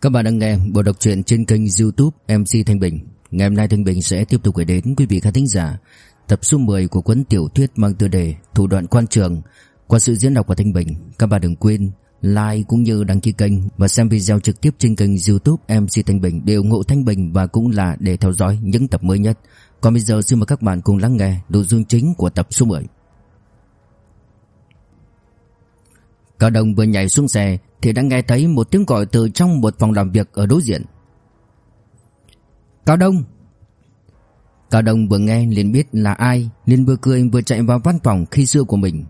Các bạn đang nghe bộ đọc truyện trên kênh youtube MC Thanh Bình. Ngày hôm nay Thanh Bình sẽ tiếp tục gửi đến quý vị khán thính giả Tập số 10 của cuốn tiểu thuyết mang tựa đề Thủ đoạn quan trường. Qua sự diễn đọc của Thanh Bình, Các bạn đừng quên like cũng như đăng ký kênh Và xem video trực tiếp trên kênh youtube MC Thanh Bình Để ủng hộ Thanh Bình và cũng là để theo dõi những tập mới nhất. Còn bây giờ, xin mời các bạn cùng lắng nghe nội dung chính của tập số 10 Cao Đông vừa nhảy xuống xe thì đã nghe thấy một tiếng gọi từ trong một phòng làm việc ở đối diện. Cao Đông Cao Đông vừa nghe liền biết là ai liền vừa cười vừa chạy vào văn phòng khi xưa của mình.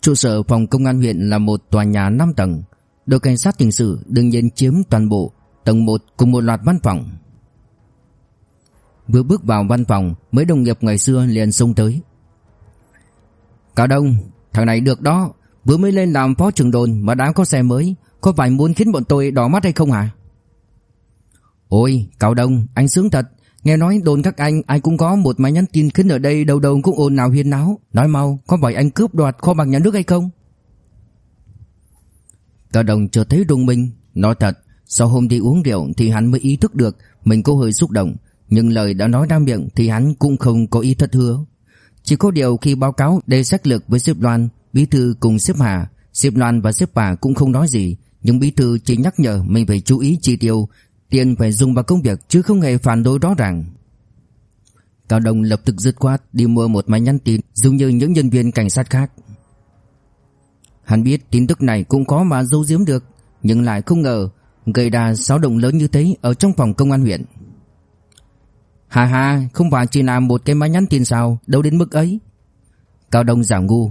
Trụ sở phòng công an huyện là một tòa nhà 5 tầng. Đội cảnh sát hình sự đương nhiên chiếm toàn bộ tầng 1 cùng một loạt văn phòng. Vừa bước vào văn phòng, mấy đồng nghiệp ngày xưa liền xông tới. Cao Đông, thằng này được đó, Vừa mới lên làm phó trưởng đồn mà đã có xe mới, Có phải muốn khiến bọn tôi đỏ mắt hay không hả? Ôi, Cao Đông, anh sướng thật. Nghe nói đồn các anh, ai cũng có một máy nhắn tin khiến ở đây đầu đầu cũng ồn nào huyên náo. Nói mau, có phải anh cướp đoạt kho bạc nhà nước hay không? Cao Đông chưa thấy rung mình, Nói thật, Sau hôm đi uống rượu thì hắn mới ý thức được Mình có hơi xúc động, Nhưng lời đã nói ra miệng thì hắn cũng không có ý thật hứa. Chỉ có điều khi báo cáo đề sách lược với xếp Loan Bí thư cùng xếp Hà, xếp Loan và xếp Bà cũng không nói gì, nhưng bí thư chỉ nhắc nhở mình phải chú ý chi tiêu, tiền phải dùng vào công việc chứ không hề phản đối rõ ràng. Cao Đông lập tức dứt khoát đi mua một máy nhắn tin giống như những nhân viên cảnh sát khác. Hắn biết tin tức này cũng có mà giấu giếm được, nhưng lại không ngờ gây ra xáo động lớn như thế ở trong phòng công an huyện. Hà hà, không phải chỉ làm một cái máy nhắn tin sao, đâu đến mức ấy. Cao Đông giả ngu,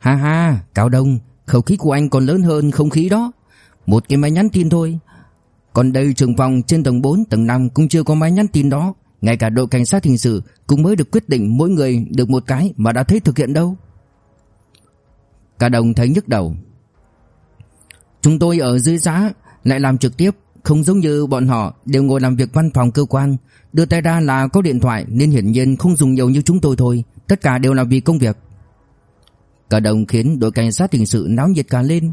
Ha ha, Cao Đông, khẩu khí của anh còn lớn hơn không khí đó. Một cái máy nhắn tin thôi. Còn đây trường phòng trên tầng 4, tầng 5 cũng chưa có máy nhắn tin đó. Ngay cả đội cảnh sát hình sự cũng mới được quyết định mỗi người được một cái mà đã thấy thực hiện đâu. Cao Đông thấy nhức đầu. Chúng tôi ở dưới giá lại làm trực tiếp, không giống như bọn họ đều ngồi làm việc văn phòng cơ quan. Đưa tay ra là có điện thoại nên hiển nhiên không dùng nhiều như chúng tôi thôi. Tất cả đều là vì công việc. Cả đồng khiến đội cảnh sát hình sự náo nhiệt cả lên.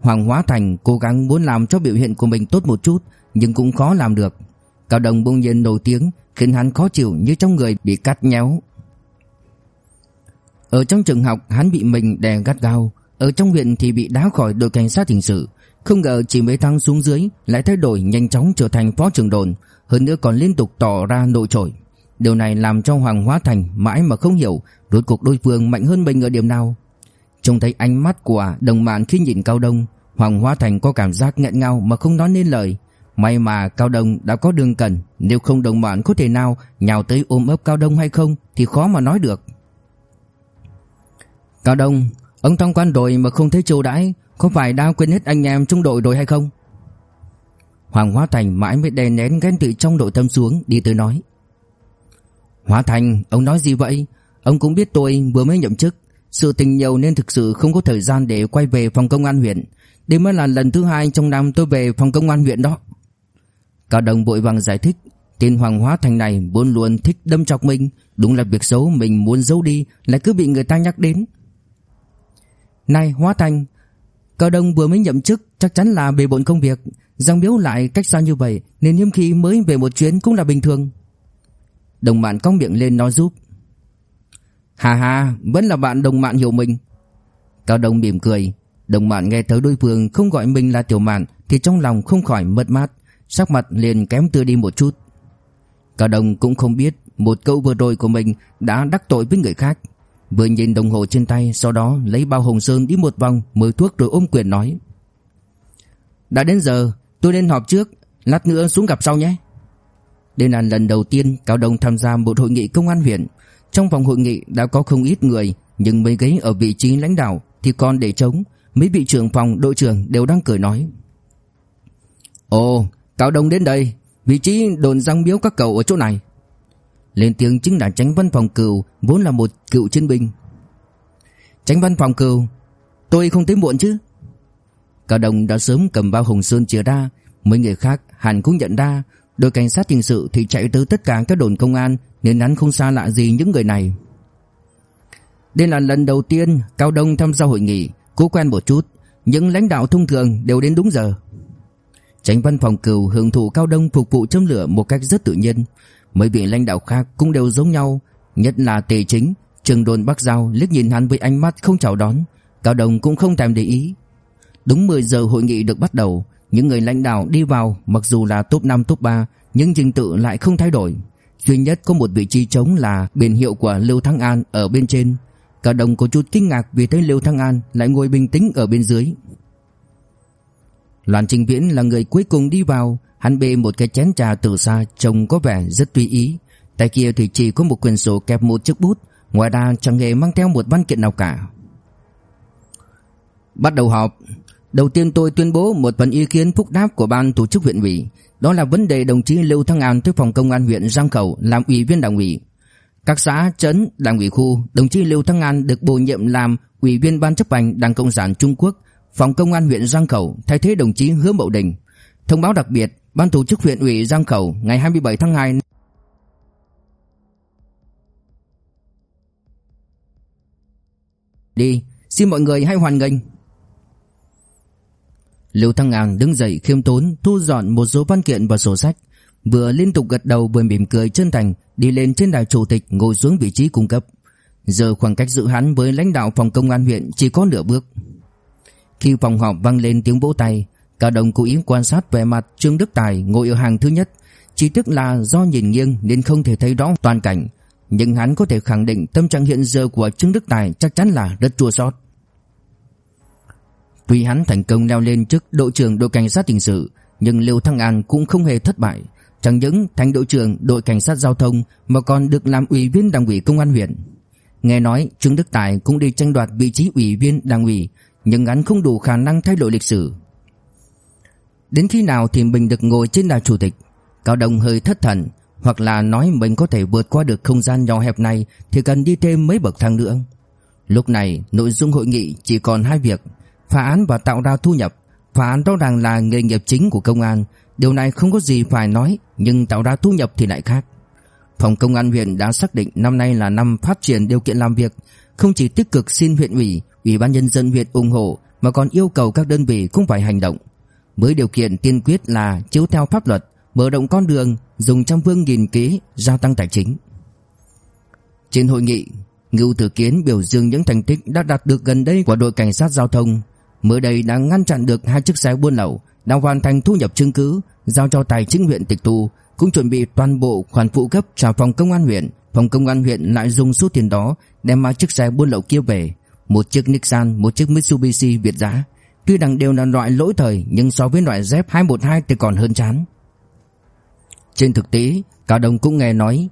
Hoàng Hóa Thành cố gắng muốn làm cho biểu hiện của mình tốt một chút, Nhưng cũng khó làm được. Cao đồng bỗng nhiên nổi tiếng, Khiến hắn khó chịu như trong người bị cắt nhéo. Ở trong trường học, hắn bị mình đè gắt gao. Ở trong huyện thì bị đá khỏi đội cảnh sát hình sự. Không ngờ chỉ mấy tháng xuống dưới, Lại thay đổi nhanh chóng trở thành phó trưởng đồn, Hơn nữa còn liên tục tỏ ra nội trội. Điều này làm cho Hoàng Hóa Thành mãi mà không hiểu Rốt cuộc đối phương mạnh hơn mình ở điểm nào. Trông thấy ánh mắt của đồng bạn khi nhìn Cao Đông, Hoàng Hóa Thành có cảm giác nghẹn ngào mà không nói nên lời. May mà Cao Đông đã có đường cần, Nếu không đồng bạn có thể nào nhào tới ôm ấp Cao Đông hay không Thì khó mà nói được. Cao Đông, Ông trong quan đội mà không thấy châu đãi, Có phải đã quên hết anh em trong đội rồi hay không? Hoàng Hóa Thành mãi mới đè nén ghen tị trong đội tâm xuống, Đi tới nói. Hóa Thành, ông nói gì vậy? Ông cũng biết tôi vừa mới nhậm chức sự tình nhiều nên thực sự không có thời gian để quay về phòng công an huyện. Đây mới là lần thứ hai trong năm tôi về phòng công an huyện đó. Cao Đồng vội vàng giải thích, tên Hoàng Hóa Thành này vốn luôn thích đâm chọc mình, đúng là việc xấu mình muốn giấu đi lại cứ bị người ta nhắc đến. Này Hóa Thành, Cao Đông vừa mới nhậm chức chắc chắn là bề bộn công việc, Giang Biếu lại cách xa như vậy nên hiếm khi mới về một chuyến cũng là bình thường. Đồng bạn cong miệng lên nói giúp. Hà hà, vẫn là bạn đồng mạn hiểu mình. Cao Đông mỉm cười, đồng mạn nghe thấy đối phương không gọi mình là tiểu mạn thì trong lòng không khỏi mất mát, sắc mặt liền kém tươi đi một chút. Cao Đông cũng không biết một câu vừa rồi của mình đã đắc tội với người khác. Vừa nhìn đồng hồ trên tay, sau đó lấy bao hồng sơn đi một vòng, mới thuốc rồi ôm quyền nói. Đã đến giờ, tôi nên họp trước, lát nữa xuống gặp sau nhé. Đây là lần đầu tiên Cao Đông tham gia một hội nghị công an huyện. Trong phòng hội nghị đã có không ít người, Nhưng mấy ghế ở vị trí lãnh đạo Thì còn để trống. Mấy vị trưởng phòng, đội trưởng đều đang cười nói. Ồ, Cao Đông đến đây. Vị trí đồn răng biếu các cậu ở chỗ này. Lên tiếng chính là tránh văn phòng cừu, Vốn là một cựu chiến binh. Tránh văn phòng cừu, Tôi không tới muộn chứ. Cao Đông đã sớm cầm bao hồng sơn chia ra. Mấy người khác hẳn cũng nhận ra. Đội cảnh sát hình sự thì chạy tới tất cả các đồn công an nên hắn không xa lạ gì những người này. Đây là lần đầu tiên Cao Đông tham gia hội nghị, cố quen một chút, những lãnh đạo thông thường đều đến đúng giờ. Tránh văn phòng cừu hưởng thụ cao đông phục vụ châm lửa một cách rất tự nhiên. Mấy vị lãnh đạo khác cũng đều giống nhau, nhất là Tề Chính, Trường đồn Bắc Giao liếc nhìn hắn với ánh mắt không chào đón, Cao Đông cũng không thèm để ý. Đúng 10 giờ hội nghị được bắt đầu, những người lãnh đạo đi vào mặc dù là top 5 top 3 nhưng trình tự lại không thay đổi. Duy nhất có một vị trí trống là biển hiệu của Lưu Thăng An ở bên trên. cả đồng có chút kinh ngạc vì thấy Lưu Thăng An lại ngồi bình tĩnh ở bên dưới. Loan Trình Viễn là người cuối cùng đi vào, hắn bê một cái chén trà từ xa trông có vẻ rất tùy ý. Tay kia thì chỉ có một quyển sổ kẹp một chiếc bút, ngoài ra chẳng hề mang theo một văn kiện nào cả. Bắt đầu họp, đầu tiên tôi tuyên bố một phần ý kiến phúc đáp của ban tổ chức huyện ủy, đó là vấn đề đồng chí Lưu Thăng An tới phòng công an huyện Giang Khẩu làm ủy viên đảng ủy. Các xã, trấn, đảng ủy khu, đồng chí Lưu Thăng An được bổ nhiệm làm ủy viên ban chấp hành Đảng Cộng sản Trung Quốc Phòng công an huyện Giang Khẩu thay thế đồng chí Hứa Mậu Đình. Thông báo đặc biệt, ban tổ chức huyện ủy Giang Khẩu ngày 27 tháng 2 Đi, xin mọi người hãy hoàn nghênh. Lưu Thăng An đứng dậy khiêm tốn thu dọn một số văn kiện và sổ sách, vừa liên tục gật đầu vừa mỉm cười chân thành đi lên trên đài chủ tịch ngồi xuống vị trí cung cấp. Giờ khoảng cách giữa hắn với lãnh đạo phòng công an huyện chỉ có nửa bước. Khi phòng họp vang lên tiếng vỗ tay, cả đồng cố ý quan sát vẻ mặt Trương Đức Tài ngồi ở hàng thứ nhất, chỉ tức là do nhìn nghiêng nên không thể thấy rõ toàn cảnh, nhưng hắn có thể khẳng định tâm trạng hiện giờ của Trương Đức Tài chắc chắn là rất chua xót. Tuy hắn thành công leo lên chức đội trưởng đội cảnh sát hình sự, nhưng Lưu Thăng An cũng không hề thất bại, chẳng những thành đội trưởng đội cảnh sát giao thông mà còn được làm ủy viên đảng ủy công an huyện. Nghe nói Trương Đức Tài cũng đi tranh đoạt vị trí ủy viên đảng ủy nhưng hắn không đủ khả năng thay đổi lịch sử. Đến khi nào thì mình được ngồi trên đài chủ tịch? Cao Đông hơi thất thần, hoặc là nói mình có thể vượt qua được không gian nhỏ hẹp này thì cần đi thêm mấy bậc thang nữa. Lúc này, nội dung hội nghị chỉ còn hai việc, phá án và tạo ra thu nhập. Phá án rõ ràng là nghề nghiệp chính của công an, điều này không có gì phải nói, nhưng tạo ra thu nhập thì lại khác. Phòng công an huyện đã xác định năm nay là năm phát triển điều kiện làm việc, không chỉ tích cực xin huyện ủy, Ủy ban nhân dân huyện ủng hộ mà còn yêu cầu các đơn vị cũng phải hành động. Với điều kiện tiên quyết là chiếu theo pháp luật, mở rộng con đường, dùng trăm phương nghìn kế gia tăng tài chính. Trên hội nghị, Ngưu Tử Kiến biểu dương những thành tích đã đạt được gần đây của đội cảnh sát giao thông. Mới đây đã ngăn chặn được hai chiếc xe buôn lậu, đã hoàn thành thu nhập chứng cứ, giao cho tài chính huyện tịch thu, cũng chuẩn bị toàn bộ khoản phụ cấp trả phòng công an huyện. Phòng công an huyện lại dùng số tiền đó đem hai chiếc xe buôn lậu kia về, một chiếc Nissan, một chiếc Mitsubishi Việt giá. Tuy rằng đều là loại lỗi thời nhưng so với loại Z 212 thì còn hơn chán. Trên thực tế, Cao đồng cũng nghe nói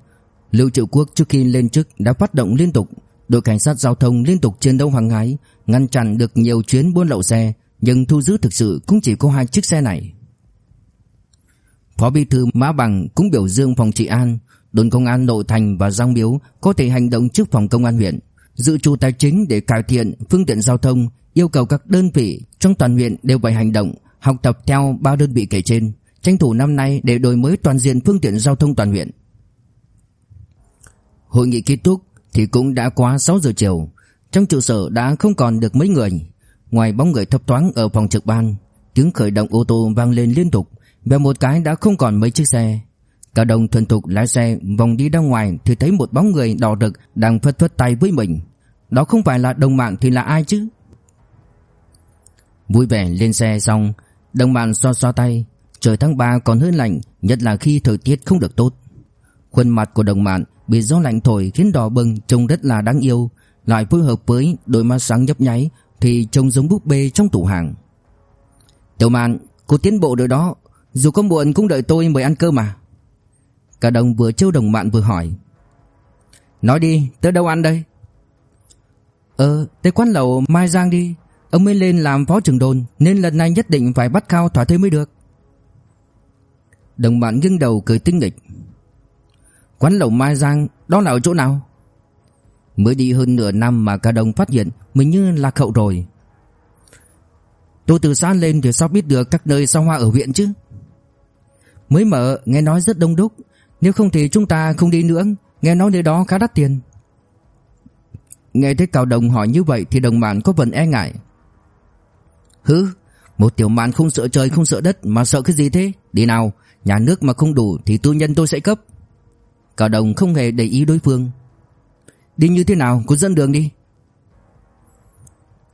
Lưu Triệu Quốc trước khi lên chức đã phát động liên tục, đội cảnh sát giao thông liên tục chiến đấu hàng ngày, ngăn chặn được nhiều chuyến buôn lậu xe, nhưng thu giữ thực sự cũng chỉ có hai chiếc xe này. Phó Bí thư Mã Bằng cũng biểu dương phòng trị an, đồn công an nội thành và Giang Miếu có thể hành động trước phòng công an huyện dự trù tài chính để cải thiện phương tiện giao thông, yêu cầu các đơn vị trong toàn huyện đều phải hành động, học tập theo ba đơn vị kể trên, tranh thủ năm nay để đổi mới toàn diện phương tiện giao thông toàn huyện. Hội nghị kết thúc thì cũng đã quá 6 giờ chiều, trong trụ sở đã không còn được mấy người, ngoài bóng người thấp thoáng ở phòng trực ban, tiếng khởi động ô tô vang lên liên tục, và một cái đã không còn mấy chiếc xe. Cả đồng thuần thục lái xe vòng đi ra ngoài thì thấy một bóng người đỏ rực đang phất phất tay với mình. Đó không phải là đồng mạng thì là ai chứ? Vui vẻ lên xe xong, đồng bạn xoa xoa tay. Trời tháng 3 còn hơi lạnh, nhất là khi thời tiết không được tốt. Khuôn mặt của đồng bạn bị gió lạnh thổi khiến đỏ bừng trông rất là đáng yêu, lại phối hợp với đôi mắt sáng nhấp nháy thì trông giống búp bê trong tủ hàng. Tiểu mạn, cô tiến bộ rồi đó, dù có muộn cũng đợi tôi mời ăn cơm mà. Cả đồng vừa trêu đồng bạn vừa hỏi. Nói đi tới đâu ăn đây? Ờ tới quán lẩu Mai Giang đi. Ông mới lên làm phó trưởng đồn Nên lần này nhất định phải bắt cao thỏa thuê mới được. Đồng bạn nghiêng đầu cười tinh nghịch. Quán lẩu Mai Giang, Đó là ở chỗ nào? Mới đi hơn nửa năm mà cả đồng phát hiện Mình như lạc hậu rồi. Tôi từ xa lên thì sao biết được các nơi sao hoa ở huyện chứ? Mới mở, nghe nói rất đông đúc. Nếu không thì chúng ta không đi nữa. Nghe nói nơi đó khá đắt tiền. Nghe thấy Cao Đồng hỏi như vậy Thì đồng bạn có phần e ngại. Hứ, Một tiểu mạn không sợ trời, không sợ đất Mà sợ cái gì thế? Đi nào, Nhà nước mà không đủ thì tư nhân tôi sẽ cấp. Cao Đồng không hề để ý đối phương. Đi như thế nào cô dẫn đường đi.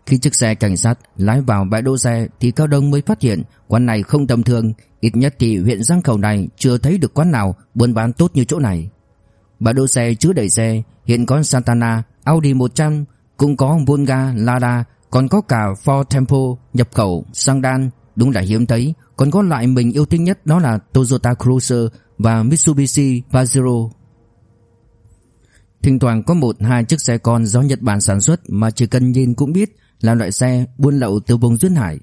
Khi chiếc xe cảnh sát lái vào bãi đỗ xe Thì Cao Đông mới phát hiện Quán này không tầm thường. Ít nhất thì huyện Giang Khẩu này Chưa thấy được quán nào buôn bán tốt như chỗ này. Bãi đỗ xe chứa đầy xe Hiện có Santana, Audi 100 Cũng có Volga, Lada Còn có cả Ford Tempo nhập khẩu, sang đan Đúng là hiếm thấy Còn có loại mình yêu thích nhất đó là Toyota Cruiser và Mitsubishi Pajero. Thỉnh thoảng có một hai chiếc xe con do Nhật Bản sản xuất Mà chỉ cần nhìn cũng biết Là loại xe buôn lậu từ vùng duyên hải.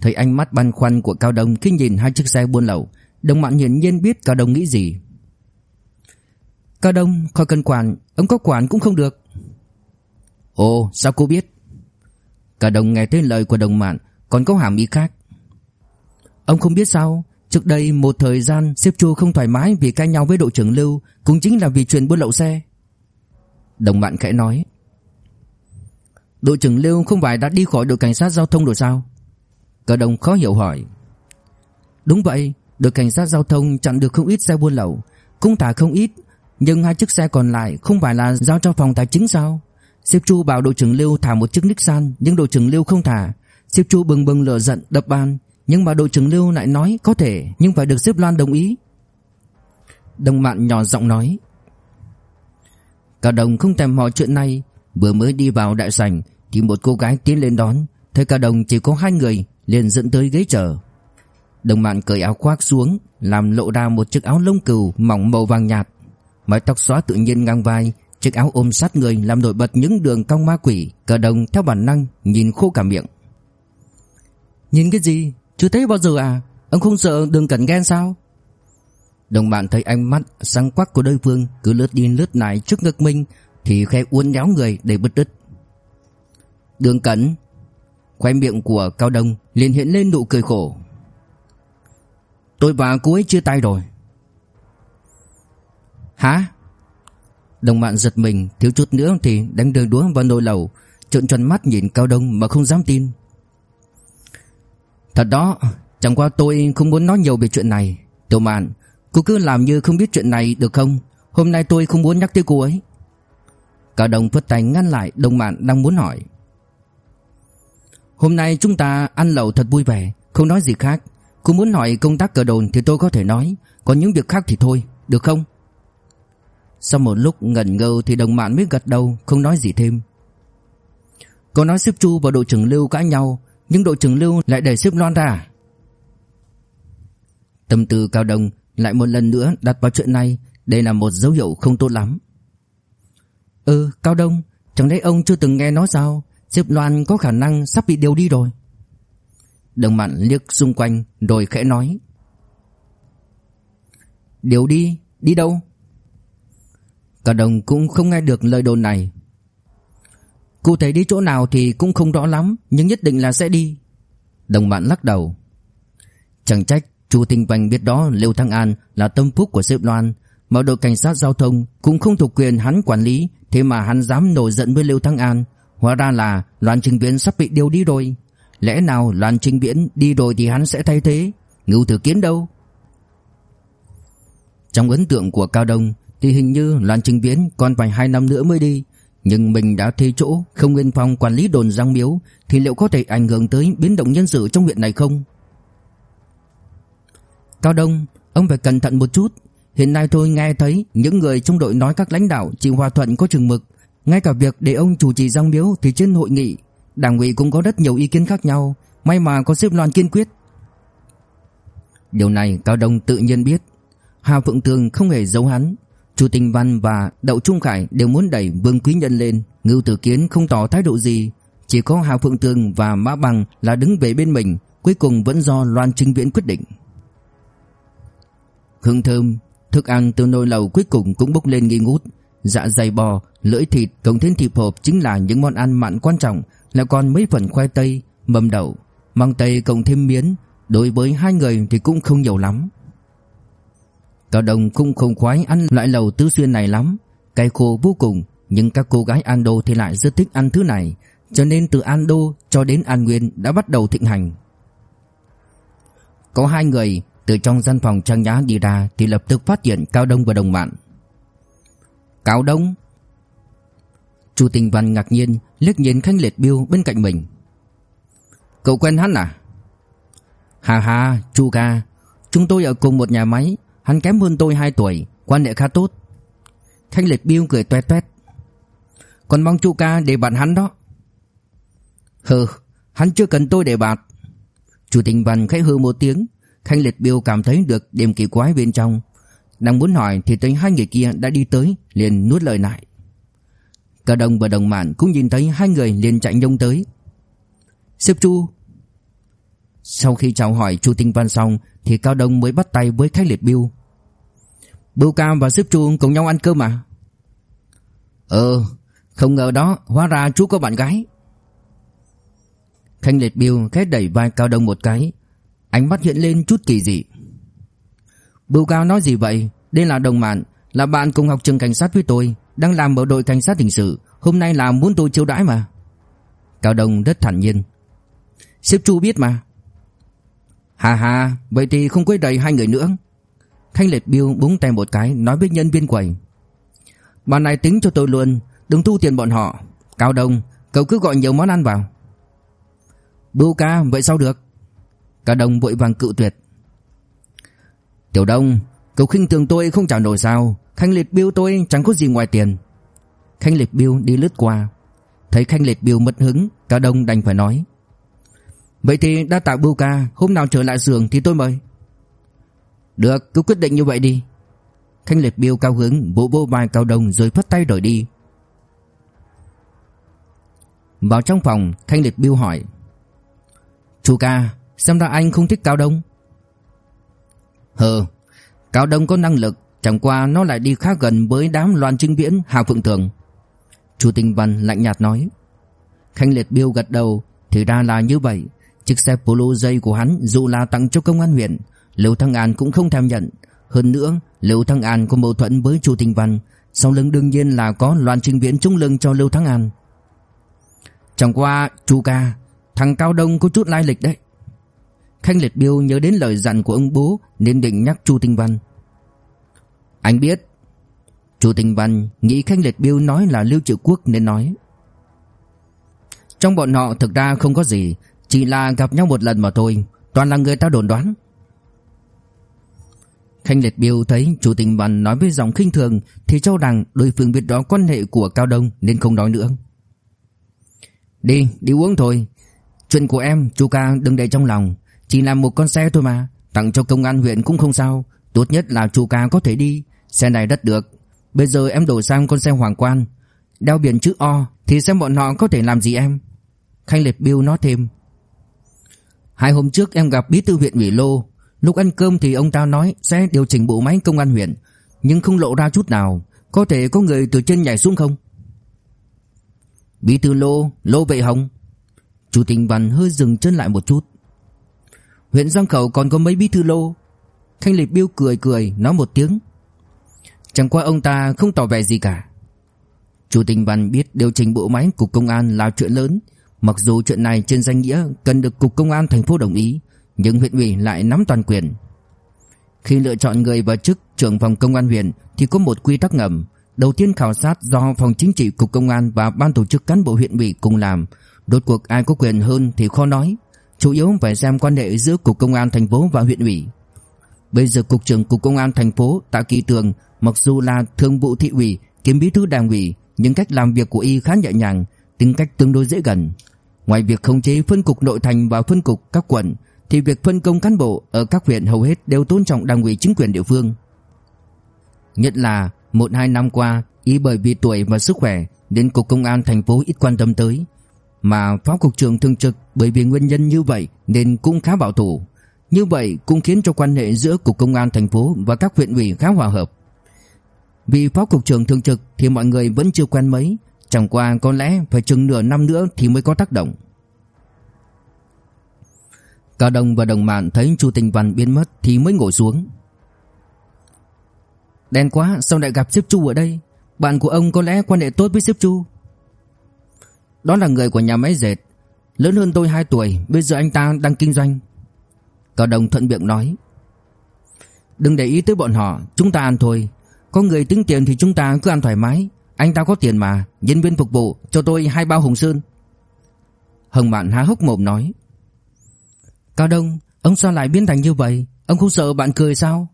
Thấy ánh mắt băn khoăn của Cao Đông Khi nhìn hai chiếc xe buôn lậu, Đồng Mạn hiển nhiên biết Cao Đông nghĩ gì. Cao Đông, khỏi cần quản, Ông có quản cũng không được. Ồ, sao cô biết? Cao Đông nghe thấy lời của đồng mạn Còn có hàm ý khác. Ông không biết sao? Trước đây một thời gian xếp Chu không thoải mái vì cãi nhau với đội trưởng Lưu, Cũng chính là vì chuyện buôn lậu xe. Đồng bạn khẽ nói, Đội trưởng Lưu không phải đã đi khỏi đội cảnh sát giao thông rồi sao? Cờ đồng khó hiểu hỏi, Đúng vậy, Đội cảnh sát giao thông chặn được không ít xe buôn lậu, Cũng thả không ít, Nhưng hai chiếc xe còn lại không phải là giao cho phòng tài chính sao? Xếp Chu bảo đội trưởng Lưu thả một chiếc Nixon Nhưng đội trưởng Lưu không thả. Xếp Chu bừng bừng lửa giận, đập bàn nhưng mà đội trưởng Lưu lại nói có thể, Nhưng phải được sếp Loan đồng ý. Đồng mạn nhỏ giọng nói, Cả đồng không thèm hỏi chuyện này. Vừa mới đi vào đại sảnh Thì một cô gái tiến lên đón. Thấy cả đồng chỉ có hai người, liền dẫn tới ghế chờ. Đồng mạn cởi áo khoác xuống, Làm lộ ra một chiếc áo lông cừu Mỏng màu vàng nhạt. Mái tóc xóa tự nhiên ngang vai, Chiếc áo ôm sát người làm nổi bật những đường cong ma quỷ. Cả đồng theo bản năng Nhìn khô cả miệng. Nhìn cái gì? Chưa thấy bao giờ à Ông không sợ đường cẩn ghen sao Đồng bạn thấy ánh mắt sáng quắc của đối phương cứ lướt đi lướt lại trước ngực mình thì khẽ uốn éo người để bứt đứt. Đường Cẩn, khoe miệng của Cao Đông liền hiện lên nụ cười khổ. Tôi và cô ấy chia tay rồi. Hả? Đồng bạn giật mình, thiếu chút nữa thì đánh đường đúa vào nồi lẩu, trợn tròn mắt nhìn Cao Đông mà không dám tin. Thật đó, chẳng qua tôi không muốn nói nhiều về chuyện này. Tiểu Mạn, Cô cứ làm như không biết chuyện này được không? Hôm nay tôi không muốn nhắc tới cô ấy. Cả đồng phất tay ngăn lại Đồng mạn đang muốn hỏi. Hôm nay chúng ta ăn lẩu thật vui vẻ Không nói gì khác. Cô muốn hỏi công tác cờ đồn thì tôi có thể nói Còn những việc khác thì thôi Được không? Sau một lúc ngẩn ngơ thì đồng mạn mới gật đầu Không nói gì thêm. Cô nói xếp Chu và đội trưởng Lưu cãi nhau nhưng đội trưởng Lưu lại đẩy xếp Loan ra. Tâm tư cao Đông lại một lần nữa đặt vào chuyện này. Đây là một dấu hiệu không tốt lắm. Ừ Cao Đông Chẳng lẽ ông chưa từng nghe nói sao? Diệp Loan có khả năng sắp bị điều đi rồi. Đồng Mạn liếc xung quanh Rồi khẽ nói. Điều đi Đi đâu? Cao Đông cũng không nghe được lời đồn này. Cụ thể đi chỗ nào thì cũng không rõ lắm Nhưng nhất định là sẽ đi Đồng bạn lắc đầu Chẳng trách Chu Tinh Vành biết đó Lưu Thăng An là tâm phúc của sếp Loan, mà đội cảnh sát giao thông cũng không thuộc quyền hắn quản lý, thế mà hắn dám nổi giận với Lưu Thăng An, hóa ra là Loan Trình Viễn sắp bị điều đi rồi. Lẽ nào Loan Trình Viễn đi rồi thì hắn sẽ thay thế? Ngưu thử Kiến đâu? Trong ấn tượng của Cao Đông thì hình như Loan Trình Viễn còn phải 2 năm nữa mới đi, nhưng mình đã thuê chỗ không nguyên phòng quản lý đồn Giang Miếu thì liệu có thể ảnh hưởng tới biến động nhân sự trong huyện này không? Cao Đông, ông phải cẩn thận một chút. Hiện nay tôi nghe thấy những người trong đội nói các lãnh đạo chỉ hòa thuận có chừng mực. Ngay cả việc để ông chủ trì giang miếu thì trên hội nghị, đảng ủy cũng có rất nhiều ý kiến khác nhau. May mà có xếp loan kiên quyết. Điều này Cao Đông tự nhiên biết. Hà Phượng Tường không hề giấu hắn. Chu Tinh Văn và Đậu Trung Khải đều muốn đẩy Vương Quý Nhân lên. Ngưu Tử Kiến không tỏ thái độ gì. Chỉ có Hà Phượng Tường và Mã Bằng là đứng về bên mình. Cuối cùng vẫn do Loan Trinh Viễn quyết định. Hương thơm, thức ăn từ nồi lẩu cuối cùng cũng bốc lên nghi ngút. Dạ dày bò, lưỡi thịt cộng thêm thịt hộp chính là những món ăn mặn quan trọng, lại còn mấy phần khoai tây, mầm đậu, măng tây cộng thêm miến, đối với hai người thì cũng không nhiều lắm. Cao Đồng cũng không khoái ăn loại lẩu tứ xuyên này lắm, cay khô vô cùng, nhưng các cô gái An Đô thì lại rất thích ăn thứ này, cho nên từ An Đô cho đến An Nguyên đã bắt đầu thịnh hành. Có hai người từ trong gian phòng trang nhã đi ra Thì lập tức phát hiện Cao Đông và đồng bạn Cao Đông. Chu Tình Văn ngạc nhiên liếc nhìn Khanh Liệt Biêu bên cạnh mình. Cậu quen hắn à? Hà hà Chu ca. Chúng tôi ở cùng một nhà máy. Hắn kém hơn tôi 2 tuổi, Quan hệ khá tốt. Khanh Liệt Biêu cười toe toét. Còn mong Chu ca để bạn hắn đó. Hừ, Hắn chưa cần tôi để bạt Chủ tình văn khẽ hư một tiếng. Khanh liệt biêu cảm thấy được điểm kỳ quái bên trong. Đang muốn hỏi thì thấy hai người kia đã đi tới, liền nuốt lời lại. Cả đồng và đồng mạn cũng nhìn thấy hai người liền chạy nhông tới. Sếp Chu. Sau khi chào hỏi Chu Tinh Văn xong thì Cao Đông mới bắt tay với Khanh Liệt Biêu. Bưu Cam và sếp Chu cùng nhau ăn cơm mà Ờ Không ngờ đó, Hóa ra chú có bạn gái. Khanh Liệt Biêu khẽ đẩy vai Cao Đông một cái. Ánh mắt hiện lên chút kỳ dị. Bưu Cao nói gì vậy? Đây là đồng bạn Là bạn cùng học trường cảnh sát với tôi, Đang làm ở đội cảnh sát hình sự. Hôm nay là muốn tôi chiêu đãi mà. Cao Đông rất thản nhiên. Sếp Chu biết mà. Hà hà Vậy thì không quấy đầy hai người nữa. Khanh Liệt Biêu búng tay một cái, Nói với nhân viên quầy. Bạn này tính cho tôi luôn, Đừng thu tiền bọn họ. Cao Đông, Cậu cứ gọi nhiều món ăn vào. Bưu ca, vậy sao được? Cao đồng vội vàng cự tuyệt. Tiểu Đông, Cậu khinh thường tôi không trả nổi sao? Khanh liệt biêu tôi chẳng có gì ngoài tiền. Khanh liệt biêu đi lướt qua. Thấy khanh liệt biêu mất hứng, Cao đông đành phải nói. Vậy thì đã tạo bưu ca, Hôm nào trở lại giường thì tôi mời. Được, cứ quyết định như vậy đi. Khanh liệt biêu cao hứng, Vỗ vô vai cao đồng rồi phất tay rời đi. Vào trong phòng, Khanh liệt biêu hỏi, Chú ca, Xem ra anh không thích Cao Đông. Hừ Cao Đông có năng lực, Chẳng qua nó lại đi khá gần với đám loan trinh viễn Hà Phượng Thường. Chu Tinh Văn lạnh nhạt nói. Khanh Liệt Biêu gật đầu, Thì ra là như vậy. Chiếc xe polo dây của hắn dù là tặng cho công an huyện, Lưu Thăng An cũng không thèm nhận. Hơn nữa, Lưu Thăng An có mâu thuẫn với Chu Tinh Văn, Sau lưng đương nhiên là có loan trinh viễn trung lưng cho Lưu Thăng An. Chẳng qua, Chu ca, Thằng Cao Đông có chút lai lịch đấy. Khanh Liệt Biêu nhớ đến lời dặn của ông bố Nên định nhắc Chu Tinh Văn. Anh biết, Chu Tinh Văn nghĩ Khanh Liệt Biêu nói là Lưu Triệu Quốc nên nói. Trong bọn họ thực ra không có gì chỉ là gặp nhau một lần mà thôi Toàn là người ta đồn đoán. Khanh Liệt Biêu thấy chủ tình Văn nói với giọng khinh thường Thì cho rằng đối phương biết đó quan hệ của Cao Đông Nên không nói nữa. Đi, đi uống thôi. Chuyện của em, chú ca đừng để trong lòng. Chỉ là một con xe thôi mà Tặng cho công an huyện cũng không sao. Tốt nhất là chú ca có thể đi Xe này rất được. Bây giờ em đổi sang con xe hoàng quan. Đeo biển chữ O Thì xem bọn họ có thể làm gì em. Khanh Liệt biêu nói thêm. Hai hôm trước em gặp bí thư huyện ủy Lô. Lúc ăn cơm thì ông ta nói Sẽ điều chỉnh bộ máy công an huyện. Nhưng không lộ ra chút nào. Có thể có người từ trên nhảy xuống không? Bí thư Lô Lô Vệ Hồng. Chủ tịch Văn hơi dừng chân lại một chút. Huyện Giang Khẩu còn có mấy bí thư lô? Thanh Lịch Biêu cười cười, nói một tiếng. Chẳng qua ông ta không tỏ vẻ gì cả. Chủ tịch Văn biết điều chỉnh bộ máy cục công an là chuyện lớn. Mặc dù chuyện này trên danh nghĩa cần được cục công an thành phố đồng ý, Nhưng huyện ủy lại nắm toàn quyền. Khi lựa chọn người vào chức trưởng phòng công an huyện Thì có một quy tắc ngầm. Đầu tiên khảo sát do phòng chính trị, cục công an và ban tổ chức cán bộ huyện ủy cùng làm. Đột cuộc ai có quyền hơn thì khó nói. Chủ yếu phải xem quan hệ giữa Cục Công an thành phố và huyện ủy. Bây giờ Cục trưởng Cục Công an thành phố Tạ Kỳ Tường, Mặc dù là thường vụ thị ủy, Kiếm bí thư đảng ủy, Nhưng cách làm việc của y khá nhẹ nhàng, Tính cách tương đối dễ gần. Ngoài việc khống chế phân cục nội thành và phân cục các quận Thì việc phân công cán bộ Ở các huyện hầu hết đều tôn trọng đảng ủy chính quyền địa phương Nhất là một hai năm qua Y bởi vì tuổi và sức khỏe Nên Cục Công an thành phố ít quan tâm tới mà phó cục trưởng thường trực bởi vì nguyên nhân như vậy nên cũng khá bảo thủ. Như vậy cũng khiến cho quan hệ giữa cục công an thành phố và các huyện ủy khá hòa hợp. Vì phó cục trưởng thường trực thì mọi người vẫn chưa quen mấy, chẳng qua có lẽ phải chừng nửa năm nữa thì mới có tác động. Cả đồng và đồng mạng thấy Chu Tình Văn biến mất thì mới ngồi xuống. Đen quá, sao lại gặp sếp Chu ở đây? Bạn của ông có lẽ quan hệ tốt với sếp Chu. Đó là người của nhà máy dệt Lớn hơn tôi 2 tuổi Bây giờ anh ta đang kinh doanh Cao Đông thuận miệng nói Đừng để ý tới bọn họ Chúng ta ăn thôi Có người tính tiền thì chúng ta cứ ăn thoải mái anh ta có tiền mà, Nhân viên phục vụ, cho tôi hai bao hồng sơn. Hồng Mạn há hốc mồm nói. Cao Đông, Ông sao lại biến thành như vậy? Ông không sợ bạn cười sao?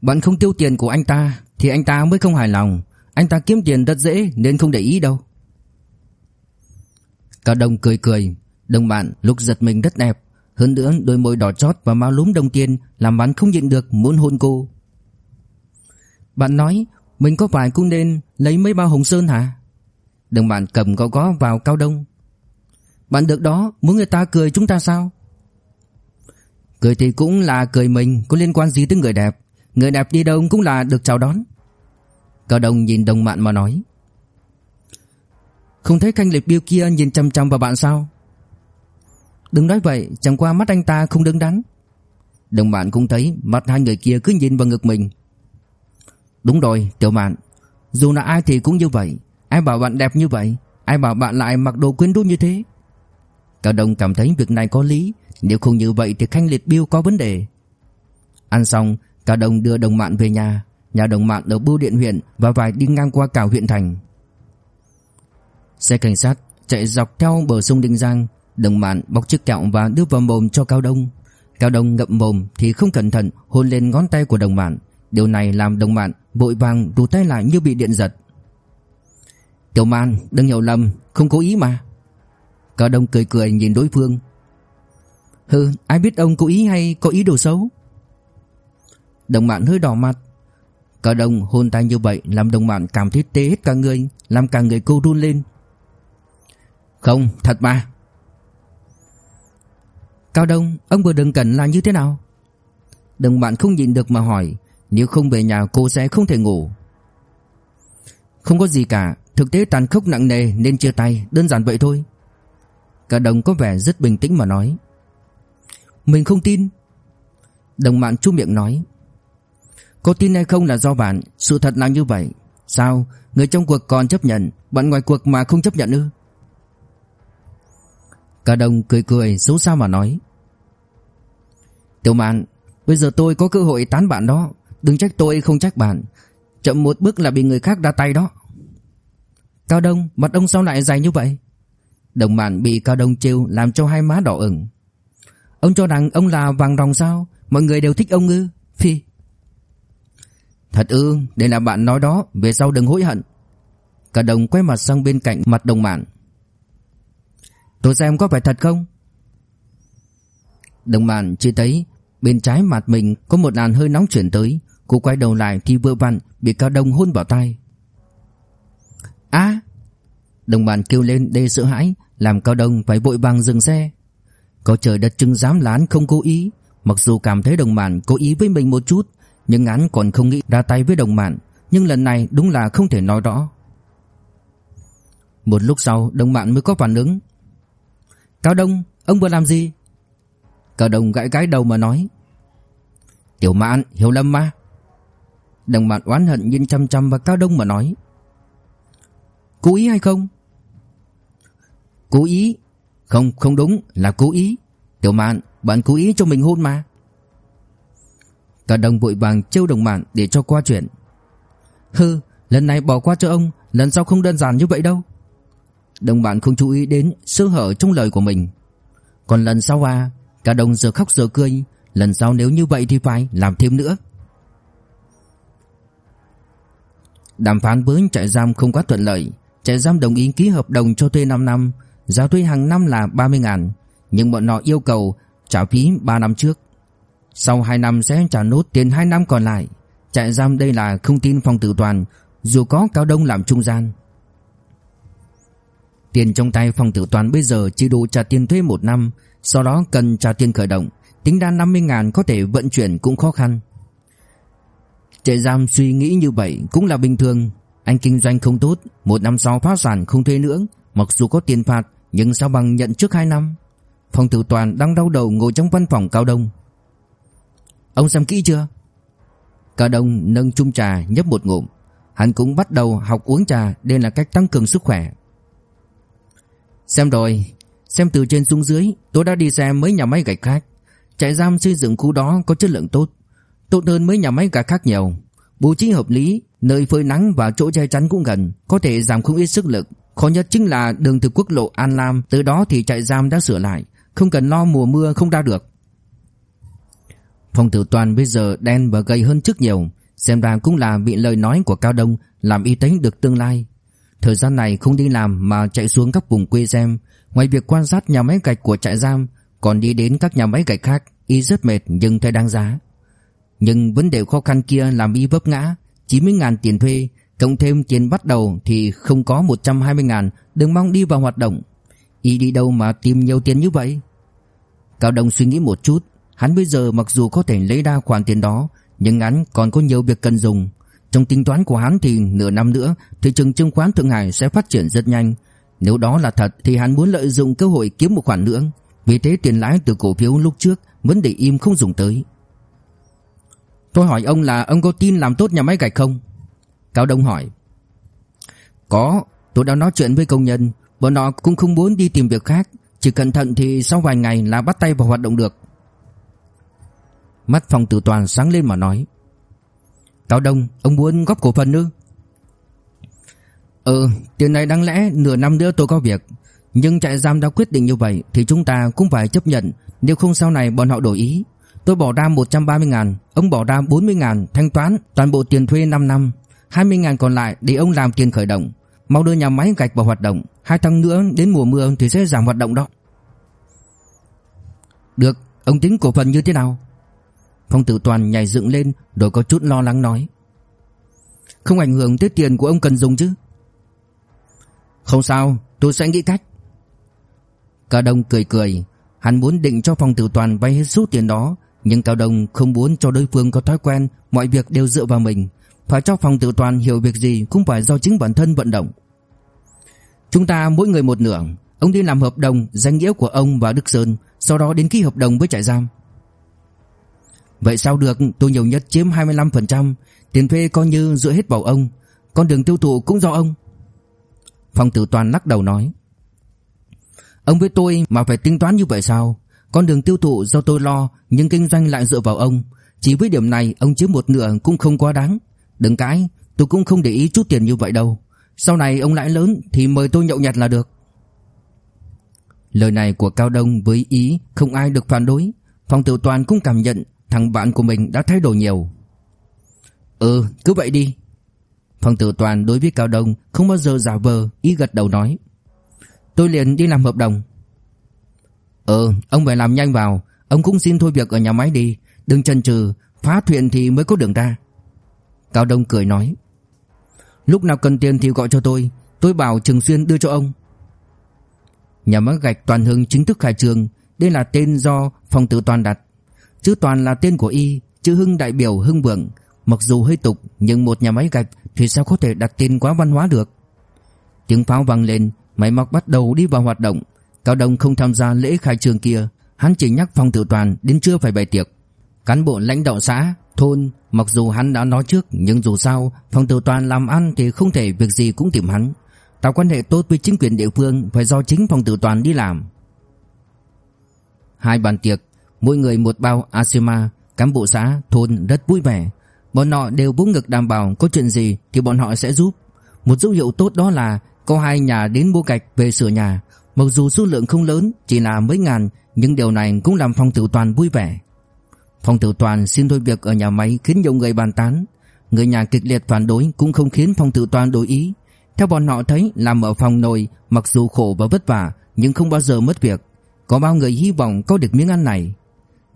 Bạn không tiêu tiền của anh ta, Thì anh ta mới không hài lòng. Anh ta kiếm tiền rất dễ, nên không để ý đâu. Cao Đông cười cười. Đồng bạn lúc giật mình rất đẹp. Hơn nữa, đôi môi đỏ chót và má lúm đồng tiền, Làm bạn không nhịn được muốn hôn cô. Bạn nói mình có phải cũng nên lấy mấy bao hồng sơn hả? Đừng bạn cầm gõ gõ vào Cao Đông. Bạn được đó, Muốn người ta cười chúng ta sao? Cười thì cũng là cười mình, Có liên quan gì tới người đẹp? Người đẹp đi đâu cũng là được chào đón. Cao Đông nhìn đồng bạn mà nói. Không thấy canh liệt biêu kia nhìn chăm chăm vào bạn sao? Đừng nói vậy, Chẳng qua mắt anh ta không đứng đắn. Đồng bạn cũng thấy, Mắt hai người kia cứ nhìn vào ngực mình. Đúng rồi, tiểu Mạn Dù là ai thì cũng như vậy. Ai bảo bạn đẹp như vậy? Ai bảo bạn lại mặc đồ quyến rũ như thế? Cao Đông cảm thấy việc này có lý. Nếu không như vậy thì Khanh Liệt Biêu có vấn đề. Ăn xong, Cao Đông đưa đồng mạn về nhà. Nhà đồng mạn ở bưu điện huyện Và vài đi ngang qua cả huyện thành. Xe cảnh sát chạy dọc theo bờ sông Đinh Giang. Đồng mạn bóc chiếc kẹo và đưa vào mồm cho Cao Đông. Cao Đông ngậm mồm thì không cẩn thận hôn lên ngón tay của đồng mạn Điều này làm đồng bạn vội vàng rụt tay lại như bị điện giật. Tiểu man đừng hiểu lầm Không cố ý mà. Cao Đông cười cười nhìn đối phương. Hừ, ai biết ông cố ý hay có ý đồ xấu? Đồng bạn hơi đỏ mặt. Cao Đông hôn tay như vậy Làm đồng bạn cảm thấy tê hết cả người, Làm cả người cô run lên. Không, thật mà. Cao Đông, ông vừa đừng cẩn là như thế nào? Đồng bạn không nhịn được mà hỏi. Nếu không về nhà, cô sẽ không thể ngủ. Không có gì cả, Thực tế tàn khốc nặng nề nên chia tay, Đơn giản vậy thôi. Cả đồng có vẻ rất bình tĩnh mà nói. Mình không tin. Đồng bạn chu miệng nói. Có tin hay không là do bạn, Sự thật là như vậy. Sao? Người trong cuộc còn chấp nhận, Bạn ngoài cuộc mà không chấp nhận ư? Cả đồng cười cười, xấu xa mà nói. Tiểu mạn, Bây giờ tôi có cơ hội tán bạn đó. Đừng trách tôi, không trách bạn. Chậm một bước là bị người khác đa tay đó. Cao Đông, Mặt ông sao lại dài như vậy? Đồng bạn bị Cao Đông trêu Làm cho hai má đỏ ửng. Ông cho rằng ông là vàng ròng sao? Mọi người đều thích ông ư? Phi. Thật ư? Đây là bạn nói đó, Về sau đừng hối hận. Cao Đông quay mặt sang bên cạnh mặt đồng bạn Tôi xem có phải thật không? Đồng bạn chỉ thấy Bên trái mặt mình có một làn hơi nóng chuyển tới. Cô quay đầu lại thì vừa vặn Bị Cao Đông hôn vào tay À Đồng bạn kêu lên đầy sợ hãi, Làm Cao Đông phải vội vàng dừng xe. Có trời đất chứng dám lán không cố ý, Mặc dù cảm thấy đồng bạn cố ý với mình một chút, Nhưng án còn không nghĩ ra tay với đồng bạn, Nhưng lần này đúng là không thể nói rõ. Một lúc sau, đồng bạn mới có phản ứng. Cao Đông, Ông vừa làm gì? Cao Đông gãi gãi đầu mà nói. Tiểu mạn, hiểu lầm mà. Đồng bạn oán hận nhìn chăm chăm vào Cao Đông mà nói. Cố ý hay không? Cố ý? Không không đúng là cố ý. Tiểu mạn, bạn cố ý cho mình hôn mà. Cả đồng vội vàng trêu đồng bạn để cho qua chuyện. Hừ, lần này bỏ qua cho ông, Lần sau không đơn giản như vậy đâu. Đồng bạn không chú ý đến sơ hở trong lời của mình. Còn lần sau à Cả đồng giờ khóc giờ cười. Lần sau nếu như vậy thì phải làm thêm nữa. Đàm phán với trại giam không quá thuận lợi. Trại giam đồng ý ký hợp đồng cho thuê 5 năm, Giá thuê hàng năm là 30 ngàn, Nhưng bọn họ yêu cầu trả phí 3 năm trước. Sau 2 năm sẽ trả nốt tiền 2 năm còn lại. Trại giam đây là không tin phòng tử toàn, Dù có Cao Đông làm trung gian. Tiền trong tay phòng tử toàn bây giờ chỉ đủ trả tiền thuê một năm, Sau đó cần trả tiền khởi động. Tính ra 50 ngàn có thể vận chuyển cũng khó khăn. Trại giam suy nghĩ như vậy cũng là bình thường. Anh kinh doanh không tốt, Một năm sau phá sản không thuê nữa. Mặc dù có tiền phạt, Nhưng sao bằng nhận trước 2 năm? Phòng tử toàn đang đau đầu ngồi trong văn phòng Cao Đông. Ông xem kỹ chưa? Cao Đông nâng chung trà nhấp một ngụm. Hắn cũng bắt đầu học uống trà, Đây là cách tăng cường sức khỏe. Xem rồi, Xem từ trên xuống dưới, Tôi đã đi xem mấy nhà máy gạch khác. Trại giam xây dựng khu đó có chất lượng tốt. Tốt hơn mấy nhà máy gà khác nhiều. Bố trí hợp lý, Nơi phơi nắng và chỗ che chắn cũng gần, Có thể giảm không ít sức lực. Khó nhất chính là đường từ quốc lộ An Lam Từ đó thì trại giam đã sửa lại. Không cần lo mùa mưa không ra được. Phòng tử toàn bây giờ đen và gầy hơn trước nhiều. Xem ra cũng là bị lời nói của Cao Đông, Làm y tế được tương lai. Thời gian này không đi làm mà chạy xuống các vùng quê xem. Ngoài việc quan sát nhà máy gạch của trại giam, Còn đi đến các nhà máy gạch khác, Y rất mệt nhưng thấy đáng giá. Nhưng vấn đề khó khăn kia làm Y vấp ngã. 90.000 tiền thuê, Cộng thêm tiền bắt đầu thì không có 120.000 Đừng mong đi vào hoạt động. Y đi đâu mà tìm nhiều tiền như vậy? Cao Đông suy nghĩ một chút. Hắn bây giờ mặc dù có thể lấy ra khoản tiền đó, Nhưng hắn còn có nhiều việc cần dùng. Trong tính toán của hắn thì nửa năm nữa, Thị trường chứng khoán Thượng Hải sẽ phát triển rất nhanh. Nếu đó là thật thì hắn muốn lợi dụng cơ hội kiếm một khoản nữa. Vì thế tiền lãi từ cổ phiếu lúc trước Vẫn để im không dùng tới. Tôi hỏi ông là ông có tin làm tốt nhà máy gạch không? Cao Đông hỏi. Có, Tôi đã nói chuyện với công nhân. Bọn họ cũng không muốn đi tìm việc khác. Chỉ cẩn thận thì sau vài ngày là bắt tay vào hoạt động được. Mắt phòng tử toàn sáng lên mà nói. Cao Đông, Ông muốn góp cổ phần ư? Ừ tiền này đáng lẽ nửa năm nữa tôi có việc. Nhưng trại giam đã quyết định như vậy Thì chúng ta cũng phải chấp nhận. Nếu không sau này bọn họ đổi ý Tôi bỏ ra 130 ngàn, Ông bỏ ra 40 ngàn, thanh toán toàn bộ tiền thuê 5 năm. 20 ngàn còn lại để ông làm tiền khởi động. Mau đưa nhà máy gạch vào hoạt động. Hai tháng nữa, đến mùa mưa thì sẽ giảm hoạt động đó. Được, Ông tính cổ phần như thế nào? Phong tử toàn nhảy dựng lên, Rồi có chút lo lắng nói. Không ảnh hưởng tới tiền của ông cần dùng chứ? Không sao, Tôi sẽ nghĩ cách. Cả Đông cười cười. Hắn muốn định cho phong tử toàn vay hết số tiền đó nhưng Cao Đông không muốn cho đối phương có thói quen, Mọi việc đều dựa vào mình. Phải cho Phòng tử toàn hiểu việc gì Cũng phải do chính bản thân vận động. Chúng ta mỗi người một nửa. Ông đi làm hợp đồng, danh nghĩa của ông và Đức Sơn, Sau đó đến ký hợp đồng với trại giam. Vậy sao được? Tôi nhiều nhất chiếm 25% Tiền thuê coi như dựa hết vào ông. Con đường tiêu thụ cũng do ông. Phòng tử toàn lắc đầu nói. Ông với tôi mà phải tính toán như vậy sao? Con đường tiêu thụ do tôi lo, Nhưng kinh doanh lại dựa vào ông. Chỉ với điểm này, ông chiếm một nửa cũng không quá đáng. Đừng cãi, Tôi cũng không để ý chút tiền như vậy đâu. Sau này ông lãi lớn thì mời tôi nhậu nhặt là được. Lời này của Cao Đông với ý không ai được phản đối. Phong tử toàn cũng cảm nhận Thằng bạn của mình đã thay đổi nhiều. Ừ cứ vậy đi. Phong tử toàn đối với Cao Đông Không bao giờ giả vờ, Ý gật đầu nói. Tôi liền đi làm hợp đồng. Ừ ông phải làm nhanh vào. Ông cũng xin thôi việc ở nhà máy đi. Đừng chần chừ, Phá thuyền thì mới có đường ra. Cao Đông cười nói. Lúc nào cần tiền thì gọi cho tôi. Tôi bảo Trường Xuyên đưa cho ông. Nhà máy gạch Toàn Hưng chính thức khai trương. Đây là tên do phòng tử toàn đặt. Chữ Toàn là tên của y, Chữ Hưng đại biểu Hưng Vượng. Mặc dù hơi tục, nhưng một nhà máy gạch Thì sao có thể đặt tên quá văn hóa được? Tiếng pháo vang lên, Máy móc bắt đầu đi vào hoạt động. Cao Đông không tham gia lễ khai trương kia. Hắn chỉ nhắc phong tử toàn đến trưa phải bày tiệc. Cán bộ lãnh đạo xã, thôn Mặc dù hắn đã nói trước Nhưng dù sao phong tử toàn làm ăn Thì không thể việc gì cũng tìm hắn. Tạo quan hệ tốt với chính quyền địa phương Phải do chính phong tử toàn đi làm. Hai bàn tiệc Mỗi người một bao Asima Cán bộ xã, thôn rất vui vẻ. Bọn họ đều bố ngực đảm bảo có chuyện gì Thì bọn họ sẽ giúp. Một dấu hiệu tốt đó là Có hai nhà đến mua gạch về sửa nhà. Mặc dù số lượng không lớn, Chỉ là mấy ngàn, Nhưng điều này cũng làm Phong Tử Toàn vui vẻ. Phong Tử Toàn xin thôi việc ở nhà máy Khiến nhiều người bàn tán. Người nhà kịch liệt phản đối cũng không khiến Phong Tử Toàn đổi ý. Theo bọn họ thấy, Làm ở phòng nồi mặc dù khổ và vất vả, Nhưng không bao giờ mất việc. Có bao người hy vọng có được miếng ăn này.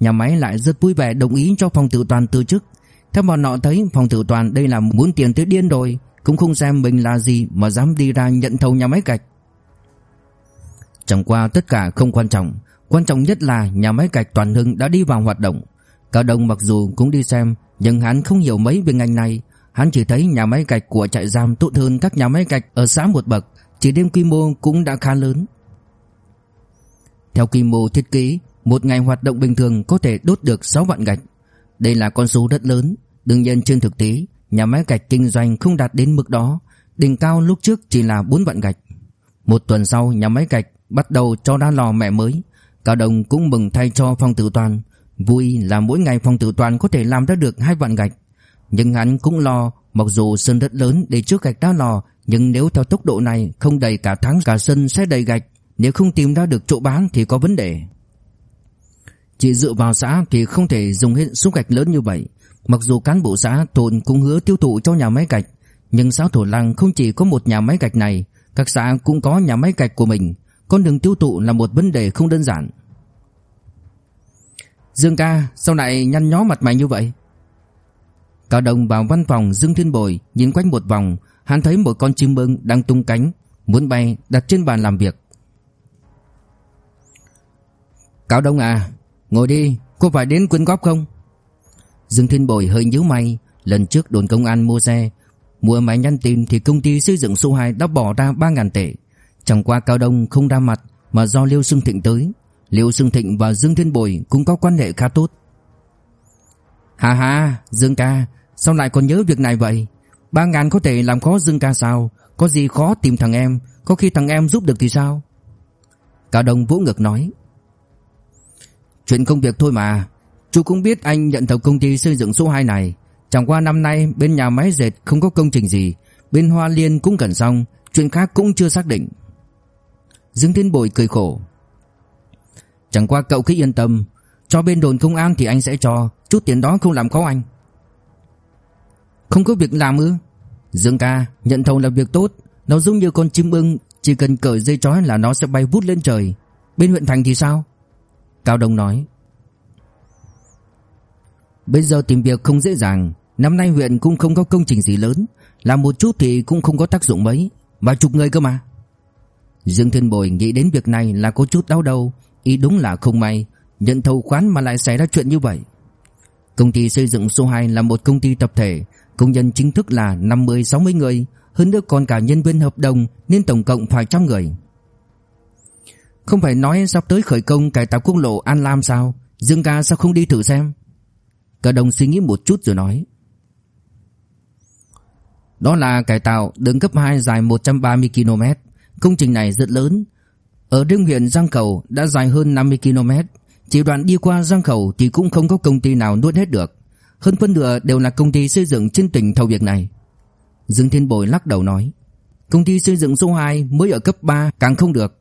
Nhà máy lại rất vui vẻ đồng ý cho Phong Tử Toàn từ chức. Theo bọn họ thấy, Phong Tử Toàn đây là muốn tiền tới điên rồi, Cũng không xem mình là gì mà dám đi ra nhận thầu nhà máy gạch. Chẳng qua tất cả không quan trọng. Quan trọng nhất là nhà máy gạch Toàn Hưng đã đi vào hoạt động. Cao Đông mặc dù cũng đi xem Nhưng hắn không hiểu mấy về ngành này. Hắn chỉ thấy nhà máy gạch của trại giam tốt hơn các nhà máy gạch ở xã một bậc Chỉ đêm quy mô cũng đã khá lớn. Theo quy mô thiết kế một ngày hoạt động bình thường có thể đốt được 6 vạn gạch. Đây là con số rất lớn, đương nhiên trên thực tế, nhà máy gạch kinh doanh không đạt đến mức đó, đỉnh cao lúc trước chỉ là 4 vạn gạch. Một tuần sau, nhà máy gạch bắt đầu cho ra lò mẹ mới, Cao Đồng cũng mừng thay cho Phong Tử Toàn, Vui là mỗi ngày phong tử toàn có thể làm ra được hai vạn gạch. Nhưng hắn cũng lo Mặc dù sân rất lớn để trước gạch đá lò Nhưng nếu theo tốc độ này Không đầy cả tháng cả sân sẽ đầy gạch. Nếu không tìm ra được chỗ bán thì có vấn đề. Chỉ dựa vào xã thì không thể dùng hết số gạch lớn như vậy. Mặc dù cán bộ xã thôn cũng hứa tiêu thụ cho nhà máy gạch Nhưng xã Thổ Lăng không chỉ có một nhà máy gạch này Các xã cũng có nhà máy gạch của mình. Con đường tiêu thụ là một vấn đề không đơn giản. Dương ca, sao lại nhăn nhó mặt mày như vậy? Cao Đông vào văn phòng Dương Thiên Bồi, Nhìn quanh một vòng, Hắn thấy một con chim ưng đang tung cánh, Muốn bay đặt trên bàn làm việc. Cao Đông à Ngồi đi, Có phải đến quyên góp không? Dương Thiên Bồi hơi nhíu mày, Lần trước đồn công an mua xe, Mua máy nhắn tin thì công ty xây dựng số 2 đã bỏ ra 3.000 tệ. Chẳng qua Cao Đông không ra mặt, Mà do Liêu Sương Thịnh tới. Liêu Sương Thịnh và Dương Thiên Bồi cũng có quan hệ khá tốt. Hà hà Dương ca, Sao lại còn nhớ việc này vậy? Ba ngàn có thể làm khó Dương ca sao? Có gì khó tìm thằng em? Có khi thằng em giúp được thì sao? Cao Đông vỗ ngực nói. Chuyện công việc thôi mà. Chú cũng biết anh nhận thầu công ty xây dựng số 2 này. Chẳng qua năm nay bên nhà máy dệt không có công trình gì. Bên Hoa Liên cũng gần xong, Chuyện khác cũng chưa xác định. Dương Thiên Bồi cười khổ. Chẳng qua cậu cứ yên tâm, Cho bên đồn công an thì anh sẽ cho, Chút tiền đó không làm khó anh. Không có việc làm ư? Dương ca, nhận thầu là việc tốt, Nó giống như con chim ưng, Chỉ cần cởi dây chói là nó sẽ bay vút lên trời. Bên huyện thành thì sao? Cao Đông nói. Bây giờ tìm việc không dễ dàng, Năm nay huyện cũng không có công trình gì lớn, Làm một chút thì cũng không có tác dụng mấy. Vài chục người cơ mà. Dương Thiên Bồi nghĩ đến việc này là có chút đau đầu. Ý đúng là không may. Nhận thầu khoán mà lại xảy ra chuyện như vậy. Công ty xây dựng số 2 là một công ty tập thể. Công nhân chính thức là 50-60 người. Hơn nữa còn cả nhân viên hợp đồng Nên tổng cộng phải trăm người. Không phải nói sắp tới khởi công cải tạo quốc lộ An Lam sao? Dương ca sao không đi thử xem? Cả đồng suy nghĩ một chút rồi nói. Đó là cải tạo đường cấp 2 dài 130 km Công trình này rất lớn. Ở đương huyện Giang cầu đã dài hơn 50 km Chỉ đoạn đi qua Giang cầu thì cũng không có công ty nào nuốt hết được. Hơn phân nửa đều là công ty xây dựng trên tỉnh thầu việc này. Dương Thiên Bồi lắc đầu nói, Công ty xây dựng số 2 mới ở cấp 3 càng không được.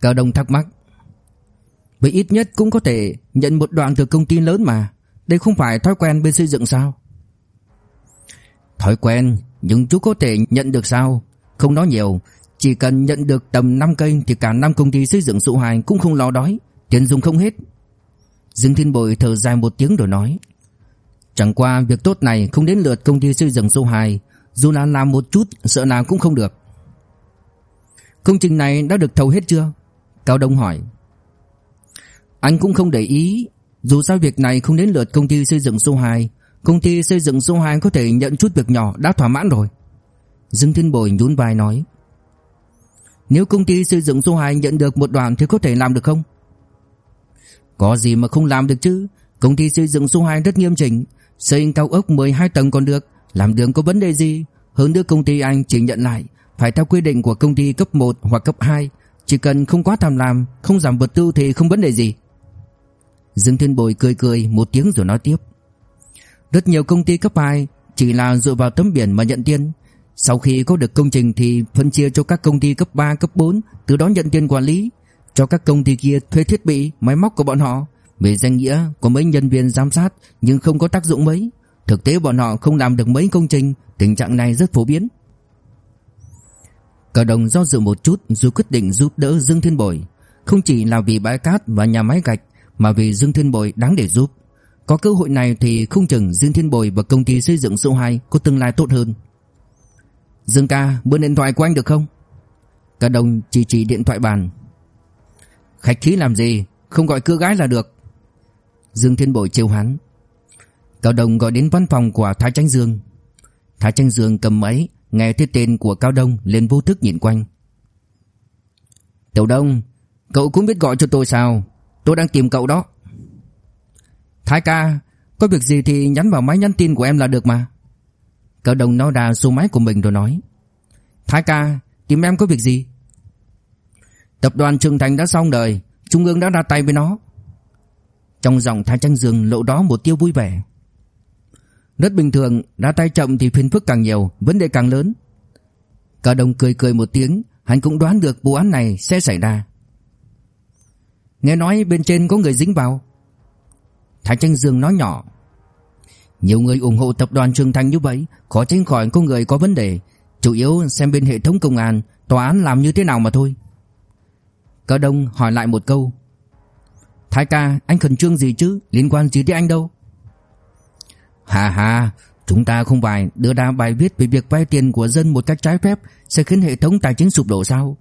Cao Đông thắc mắc, Vậy ít nhất cũng có thể nhận một đoạn từ công ty lớn mà. Đây không phải thói quen bên xây dựng sao? Thói quen, Nhưng chú có thể nhận được sao? Không nói nhiều, Chỉ cần nhận được tầm 5 cây Thì cả năm công ty xây dựng Sụ 2 cũng không lo đói, Tiền dùng không hết. Dương Thiên Bội thở dài một tiếng rồi nói, Chẳng qua việc tốt này không đến lượt công ty xây dựng Sụ 2 Dù là làm một chút, sợ nào cũng không được. Công trình này đã được thầu hết chưa? Cao Đông hỏi. Anh cũng không để ý, Dù sao việc này không đến lượt công ty xây dựng số 2 Công ty xây dựng số 2 có thể nhận chút việc nhỏ đã thỏa mãn rồi. Dương Thiên Bồi nhún vai nói, Nếu công ty xây dựng số 2 nhận được một đoàn thì có thể làm được không? Có gì mà không làm được chứ? Công ty xây dựng số 2 rất nghiêm chỉnh, Xây cao ốc 12 tầng còn được, Làm đường có vấn đề gì? Hơn nữa công ty anh chỉ nhận lại, Phải theo quy định của công ty cấp 1 hoặc cấp 2 Chỉ cần không quá tham lam, Không giảm vật tư thì không vấn đề gì. Dương Thiên Bồi cười cười một tiếng rồi nói tiếp, Rất nhiều công ty cấp 2 Chỉ là dựa vào tấm biển mà nhận tiền sau khi có được công trình thì phân chia cho các công ty cấp 3, cấp 4 Từ đó nhận tiền quản lý. Cho các công ty kia thuê thiết bị, máy móc của bọn họ. Về danh nghĩa có mấy nhân viên giám sát Nhưng không có tác dụng mấy. Thực tế bọn họ không làm được mấy công trình Tình trạng này rất phổ biến. Cả đồng do dự một chút Rồi quyết định giúp đỡ Dương Thiên Bồi. Không chỉ là vì bãi cát và nhà máy gạch mà vì Dương Thiên Bồi đáng để giúp. Có cơ hội này thì không chừng Dương Thiên Bồi và công ty xây dựng số 2 có tương lai tốt hơn. Dương ca, mượn điện thoại của anh được không? Cả đồng chỉ chỉ điện thoại bàn. Khách khí làm gì, không gọi cưa gái là được. Dương Thiên Bội trêu hắn. Cao Đông gọi đến văn phòng của Thái Tranh Dương. Thái Tranh Dương cầm máy, nghe thấy tên của Cao Đông lên vô thức nhìn quanh. Tiểu Đông, cậu cũng biết gọi cho tôi sao? Tôi đang tìm cậu đó Thái ca Có việc gì thì nhắn vào máy nhắn tin của em là được mà Cậu đồng nói ra số máy của mình rồi nói. Thái ca, Tìm em có việc gì? Tập đoàn Trường Thành đã xong đời, Trung ương đã ra tay với nó. Trong giọng Thái Tranh Dương lộ đó một tiêu vui vẻ. Rất bình thường, ra tay chậm thì phiền phức càng nhiều, Vấn đề càng lớn. Cả đồng cười cười một tiếng, Hắn cũng đoán được vụ án này sẽ xảy ra. Nghe nói bên trên có người dính vào. Thái Tranh Dương nói nhỏ. Nhiều người ủng hộ tập đoàn Trường Thành như vậy, Khó tránh khỏi có người có vấn đề Chủ yếu xem bên hệ thống công an, Tòa án làm như thế nào mà thôi Cao Đông hỏi lại một câu Thái ca, anh khẩn trương gì chứ Liên quan gì tới anh đâu Hà hà Chúng ta không phải đưa ra bài viết về việc vay tiền của dân một cách trái phép sẽ khiến hệ thống tài chính sụp đổ sao?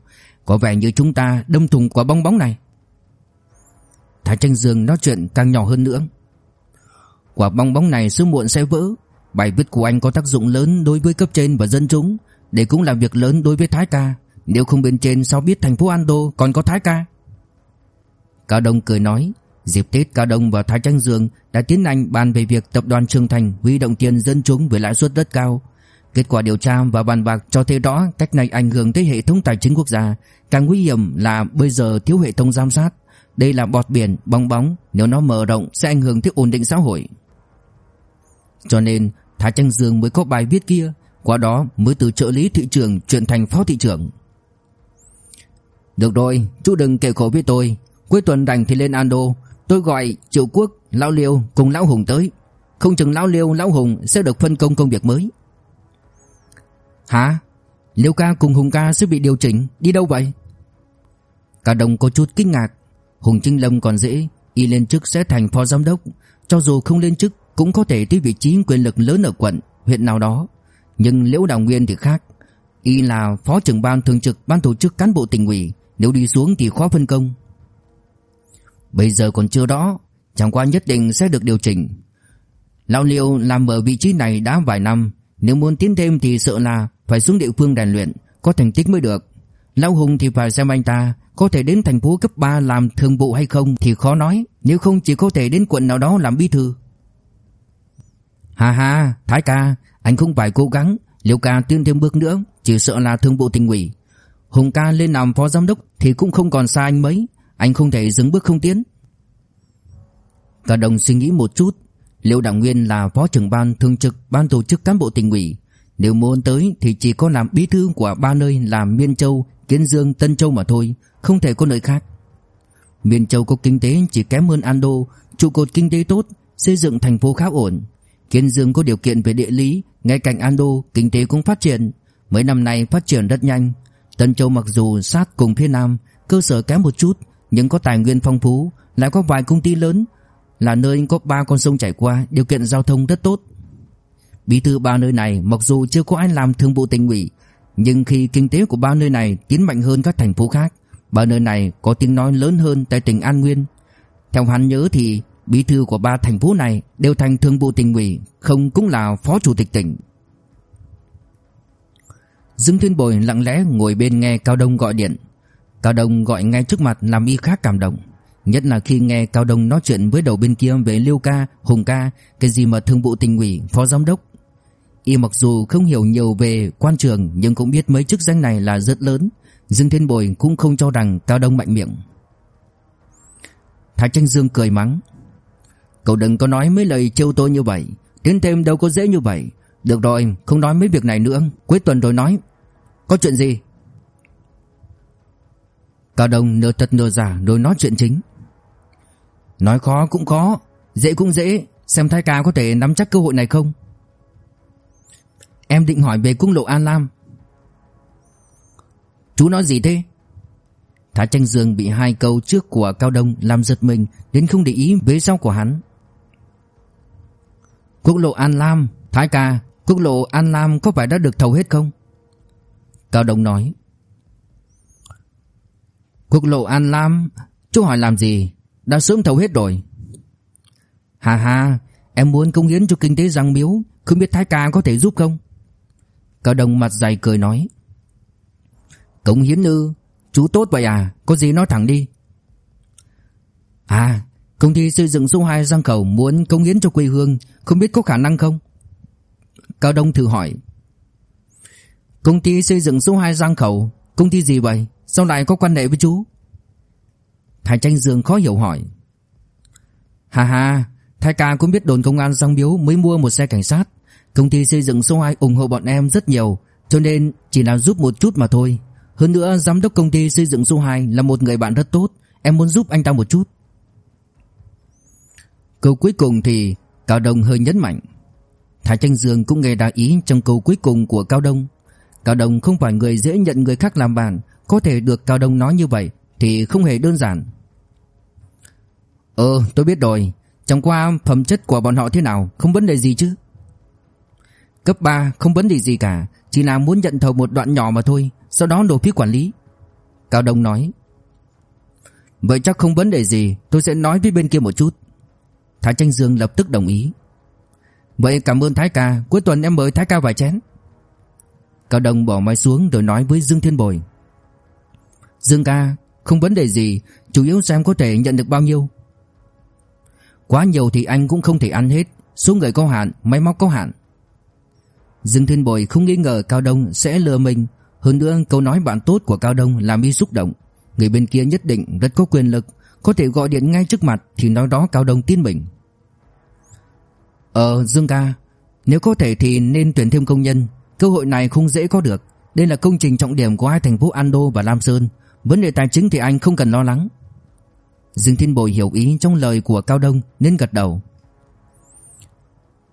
Có vẻ như chúng ta đâm thùng quả bong bóng này. Thái Tranh Dương nói chuyện càng nhỏ hơn nữa. Quả bong bóng này sớm muộn sẽ vỡ. Bài viết của anh có tác dụng lớn đối với cấp trên và dân chúng, để cũng là việc lớn đối với Thái ca. Nếu không bên trên sao biết thành phố Ando còn có Thái ca? Cao Đông cười nói, Dịp Tết Cao Đông và Thái Tranh Dương đã tiến hành bàn về việc tập đoàn Trường Thành huy động tiền dân chúng với lãi suất rất cao. Kết quả điều tra và bàn bạc cho thấy rõ cách này ảnh hưởng tới hệ thống tài chính quốc gia. Càng nguy hiểm là bây giờ thiếu hệ thống giám sát. Đây là bọt biển, bong bóng, nếu nó mở rộng sẽ ảnh hưởng tới ổn định xã hội. Cho nên Thái Tranh Dương mới có bài viết kia, qua đó mới từ trợ lý thị trường chuyển thành phó thị trưởng. Được rồi, chú đừng kể khổ với tôi, cuối tuần rảnh thì lên Ando, Tôi gọi Triệu Quốc, Lão Liêu cùng Lão Hùng tới Không chừng Lão Liêu, Lão Hùng sẽ được phân công công việc mới Hả? Liêu ca cùng Hùng ca sẽ bị điều chỉnh Đi đâu vậy? Cả đồng có chút kinh ngạc Hùng Trinh Lâm còn dễ Y lên chức sẽ thành phó giám đốc Cho dù không lên chức cũng có thể tới vị trí quyền lực lớn ở quận, Huyện nào đó. Nhưng Liễu Đào Nguyên thì khác. Y là phó trưởng ban thường trực ban tổ chức cán bộ tỉnh ủy, Nếu đi xuống thì khó phân công. Bây giờ còn chưa đó, Chẳng qua nhất định sẽ được điều chỉnh. Lão Liễu làm ở vị trí này đã vài năm, Nếu muốn tiến thêm thì sợ là Phải xuống địa phương rèn luyện, Có thành tích mới được. Lão Hùng thì phải xem anh ta Có thể đến thành phố cấp 3 làm thường vụ hay không Thì khó nói, Nếu không chỉ có thể đến quận nào đó làm bí thư ha ha Thái ca Anh không phải cố gắng. Liêu ca tiến thêm bước nữa Chỉ sợ là thương bộ tỉnh ủy. Hùng ca lên làm phó giám đốc Thì cũng không còn xa anh mấy. Anh không thể dừng bước không tiến. Cả đồng suy nghĩ một chút. Liêu Đảng Nguyên là phó trưởng ban thường trực ban tổ chức cán bộ tỉnh ủy. Nếu muốn tới thì chỉ có làm bí thư của ba nơi là Miên Châu, Kiến Dương, Tân Châu mà thôi Không thể có nơi khác. Miên Châu có kinh tế chỉ kém hơn Ando Trụ cột kinh tế tốt Xây dựng thành phố khá ổn. Kiến Dương có điều kiện về địa lý Ngay cạnh Ando kinh tế cũng phát triển Mấy năm nay phát triển rất nhanh Tân Châu mặc dù sát cùng phía Nam Cơ sở kém một chút nhưng có tài nguyên phong phú, lại có vài công ty lớn, là nơi có ba con sông chảy qua, điều kiện giao thông rất tốt. Bí thư ba nơi này mặc dù chưa có ai làm thương vụ tỉnh ủy, nhưng khi kinh tế của ba nơi này tiến mạnh hơn các thành phố khác, ba nơi này có tiếng nói lớn hơn tại tỉnh An Nguyên. Theo hắn nhớ thì bí thư của ba thành phố này đều thành thường vụ tỉnh ủy, không cũng là phó chủ tịch tỉnh. Dương Thiên Bồi lặng lẽ ngồi bên nghe Cao Đông gọi điện. Cao Đông gọi ngay trước mặt làm y khác cảm động Nhất là khi nghe Cao Đông nói chuyện với đầu bên kia về Liêu Ca, Hùng Ca Cái gì mà thương vụ tình ủy, phó giám đốc Y mặc dù không hiểu nhiều về quan trường Nhưng cũng biết mấy chức danh này là rất lớn Dương Thiên Bồi cũng không cho rằng Cao Đông mạnh miệng Thái Tranh Dương cười mắng Cậu đừng có nói mấy lời trêu tôi như vậy. Tiến thêm đâu có dễ như vậy. Được rồi, không nói mấy việc này nữa. Cuối tuần rồi nói. Có chuyện gì? Cao Đông nửa thật nửa giả rồi nói chuyện chính. Nói khó cũng khó Dễ cũng dễ. Xem Thái Ca có thể nắm chắc cơ hội này không? Em định hỏi về cung lộ An Lam. Chú nói gì thế? Thái Tranh Dương bị hai câu trước của Cao Đông làm giật mình đến không để ý vế sau của hắn. Quốc lộ An Lam, Thái ca, quốc lộ An Lam có phải đã được thầu hết không? Cao Đông nói. Quốc lộ An Lam Chú hỏi làm gì? Đã sớm thầu hết rồi. Hà hà Em muốn công hiến cho kinh tế răng Miếu Không biết Thái Ca có thể giúp không? Cao đồng mặt dày cười nói. Công hiến ư? Chú tốt vậy à? Có gì nói thẳng đi. À Công ty xây dựng số 2 Giang Khẩu muốn công hiến cho quê hương Không biết có khả năng không Cao Đông thử hỏi Công ty xây dựng số 2 Giang Khẩu Công ty gì vậy Sao lại có quan hệ với chú Thái Tranh Dương khó hiểu hỏi Hà hà, Thái ca cũng biết đồn công an Giang Biếu mới mua một xe cảnh sát. Công ty xây dựng số 2 ủng hộ bọn em rất nhiều, cho nên chỉ là giúp một chút mà thôi. Hơn nữa giám đốc công ty xây dựng số 2 là một người bạn rất tốt, em muốn giúp anh ta một chút. Câu cuối cùng thì Cao Đông hơi nhấn mạnh. Thái Tranh Dương cũng nghe đa ý trong câu cuối cùng của Cao Đông. Cao Đông không phải người dễ nhận người khác làm bạn, có thể được Cao Đông nói như vậy thì không hề đơn giản. Ờ, tôi biết rồi, Chẳng qua phẩm chất của bọn họ thế nào Không vấn đề gì chứ Cấp 3 không vấn đề gì cả Chỉ là muốn nhận thầu một đoạn nhỏ mà thôi Sau đó nộp phí quản lý Cao Đông nói Vậy chắc không vấn đề gì Tôi sẽ nói với bên kia một chút Thái Tranh Dương lập tức đồng ý. Vậy cảm ơn Thái ca Cuối tuần em mời Thái ca vài chén. Cao Đông bỏ máy xuống rồi nói với Dương Thiên Bồi. Dương ca Không vấn đề gì Chủ yếu xem có thể nhận được bao nhiêu. Quá nhiều thì anh cũng không thể ăn hết Số người có hạn, máy móc có hạn. Dương Thiên Bồi không nghi ngờ Cao Đông sẽ lừa mình. Hơn nữa câu nói bạn tốt của Cao Đông làm y xúc động. Người bên kia nhất định rất có quyền lực. Có thể gọi điện ngay trước mặt Thì nói đó Cao Đông tin mình Ờ Dương ca Nếu có thể thì nên tuyển thêm công nhân Cơ hội này không dễ có được Đây là công trình trọng điểm của hai thành phố Ando và Lam Sơn Vấn đề tài chính thì anh không cần lo lắng Dương Thiên Bồi hiểu ý trong lời của Cao Đông nên gật đầu.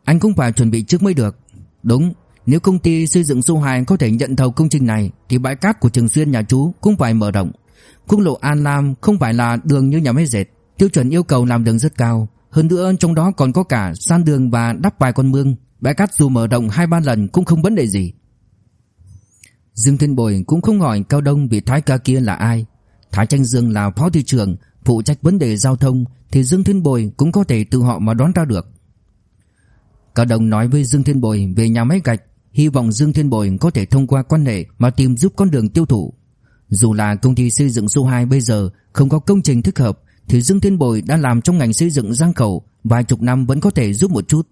Anh cũng phải chuẩn bị trước mới được. Đúng, nếu công ty xây dựng số 2 có thể nhận thầu công trình này thì bãi cát của Trường Xuyên nhà chú cũng phải mở rộng. Quốc lộ An Lam không phải là đường như nhà máy dệt, tiêu chuẩn yêu cầu làm đường rất cao. Hơn nữa trong đó còn có cả san đường và đắp vài con mương. Bãi cát dù mở rộng hai ba lần cũng không vấn đề gì. Dương Thiên Bồi cũng không hỏi Cao Đông vị thái ca kia là ai. Thái Tranh Dương là phó thị trưởng phụ trách vấn đề giao thông thì Dương Thiên Bồi cũng có thể từ họ mà đoán ra được. Cao Đông nói với Dương Thiên Bồi về nhà máy gạch, hy vọng Dương Thiên Bồi có thể thông qua quan hệ mà tìm giúp con đường tiêu thụ. Dù là công ty xây dựng số 2 bây giờ không có công trình thích hợp thì Dương Thiên Bồi đã làm trong ngành xây dựng giang khẩu vài chục năm vẫn có thể giúp một chút.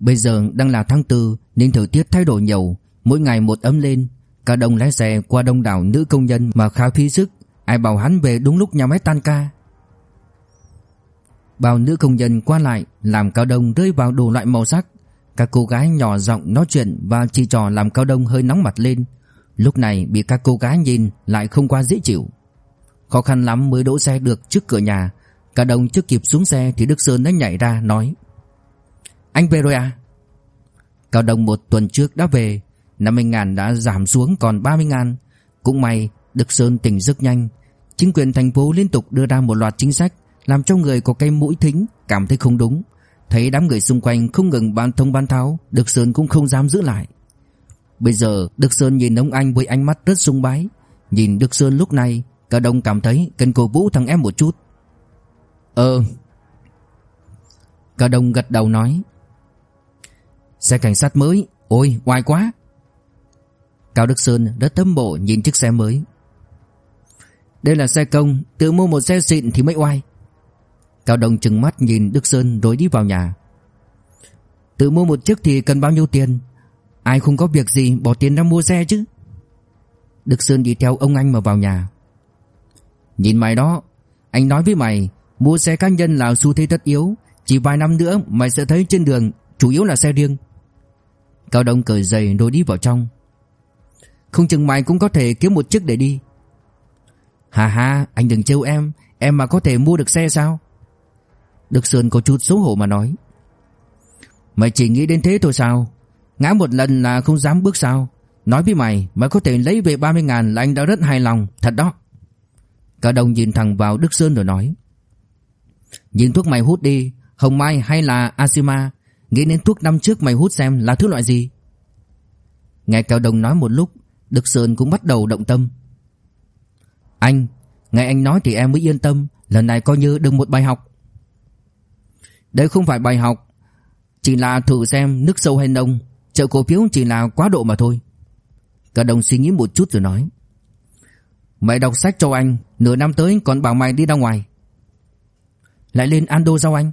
Bây giờ đang là tháng 4 nên thời tiết thay đổi nhiều, mỗi ngày một ấm lên. Cả đồng lái xe qua đông đảo nữ công nhân mà khá phí sức Ai bảo hắn về đúng lúc nhà máy tan ca Bao nữ công nhân qua lại Làm cao đông rơi vào đủ loại màu sắc Các cô gái nhỏ giọng nói chuyện Và chỉ trò làm cao đông hơi nóng mặt lên Lúc này bị các cô gái nhìn Lại không quá dễ chịu. Khó khăn lắm mới đỗ xe được trước cửa nhà. Cao đồng chưa kịp xuống xe Thì Đức Sơn đã nhảy ra nói, Anh về rồi à? Cao đồng một tuần trước đã về 50 ngàn đã giảm xuống còn 30 ngàn. Cũng may, Đức Sơn tỉnh rất nhanh. Chính quyền thành phố liên tục đưa ra một loạt chính sách Làm cho người có cây mũi thính Cảm thấy không đúng. Thấy đám người xung quanh không ngừng bán thông bán tháo, Đức Sơn cũng không dám giữ lại. Bây giờ Đức Sơn nhìn ông anh với ánh mắt rất sung bái. Nhìn Đức Sơn lúc này, Cả đông cảm thấy cần cổ vũ thằng em một chút. Ờ. Cả đông gật đầu nói. Xe cảnh sát mới. Ôi, oai quá. Cao Đức Sơn rất thâm bộ nhìn chiếc xe mới. Đây là xe công, Tự mua một xe xịn thì mới oai. Cao Đông chừng mắt nhìn Đức Sơn rồi đi vào nhà. Tự mua một chiếc thì cần bao nhiêu tiền? Ai không có việc gì, bỏ tiền ra mua xe chứ. Đức Sơn đi theo ông anh mà vào nhà. Nhìn mày đó, Anh nói với mày, Mua xe cá nhân là xu thế tất yếu. Chỉ vài năm nữa, mày sẽ thấy trên đường Chủ yếu là xe riêng. Cao Đông cởi giày rồi đi vào trong. Không chừng mày cũng có thể kiếm một chiếc để đi. Hà hà anh đừng trêu em. Em mà có thể mua được xe sao? Đức Sơn có chút xấu hổ mà nói. Mày chỉ nghĩ đến thế thôi sao? Ngã một lần là không dám bước sao Nói với mày Mày có thể lấy về 30 ngàn là anh đã rất hài lòng Thật đó. Cả đồng nhìn thẳng vào Đức Sơn rồi nói. Nhìn thuốc mày hút đi Hồng Mai hay là Asima? Nghĩ đến thuốc năm trước mày hút xem là thứ loại gì? Nghe Cao Đồng nói một lúc Đức Sơn cũng bắt đầu động tâm. Anh, nghe anh nói thì em mới yên tâm, lần này coi như được một bài học. Đây không phải bài học, chỉ là thử xem nước sâu hay nông, chợ cổ phiếu chỉ là quá độ mà thôi. Cả đồng suy nghĩ một chút rồi nói. Mày đọc sách cho anh, nửa năm tới còn bảo mày đi ra ngoài. Lại lên Ando sao anh?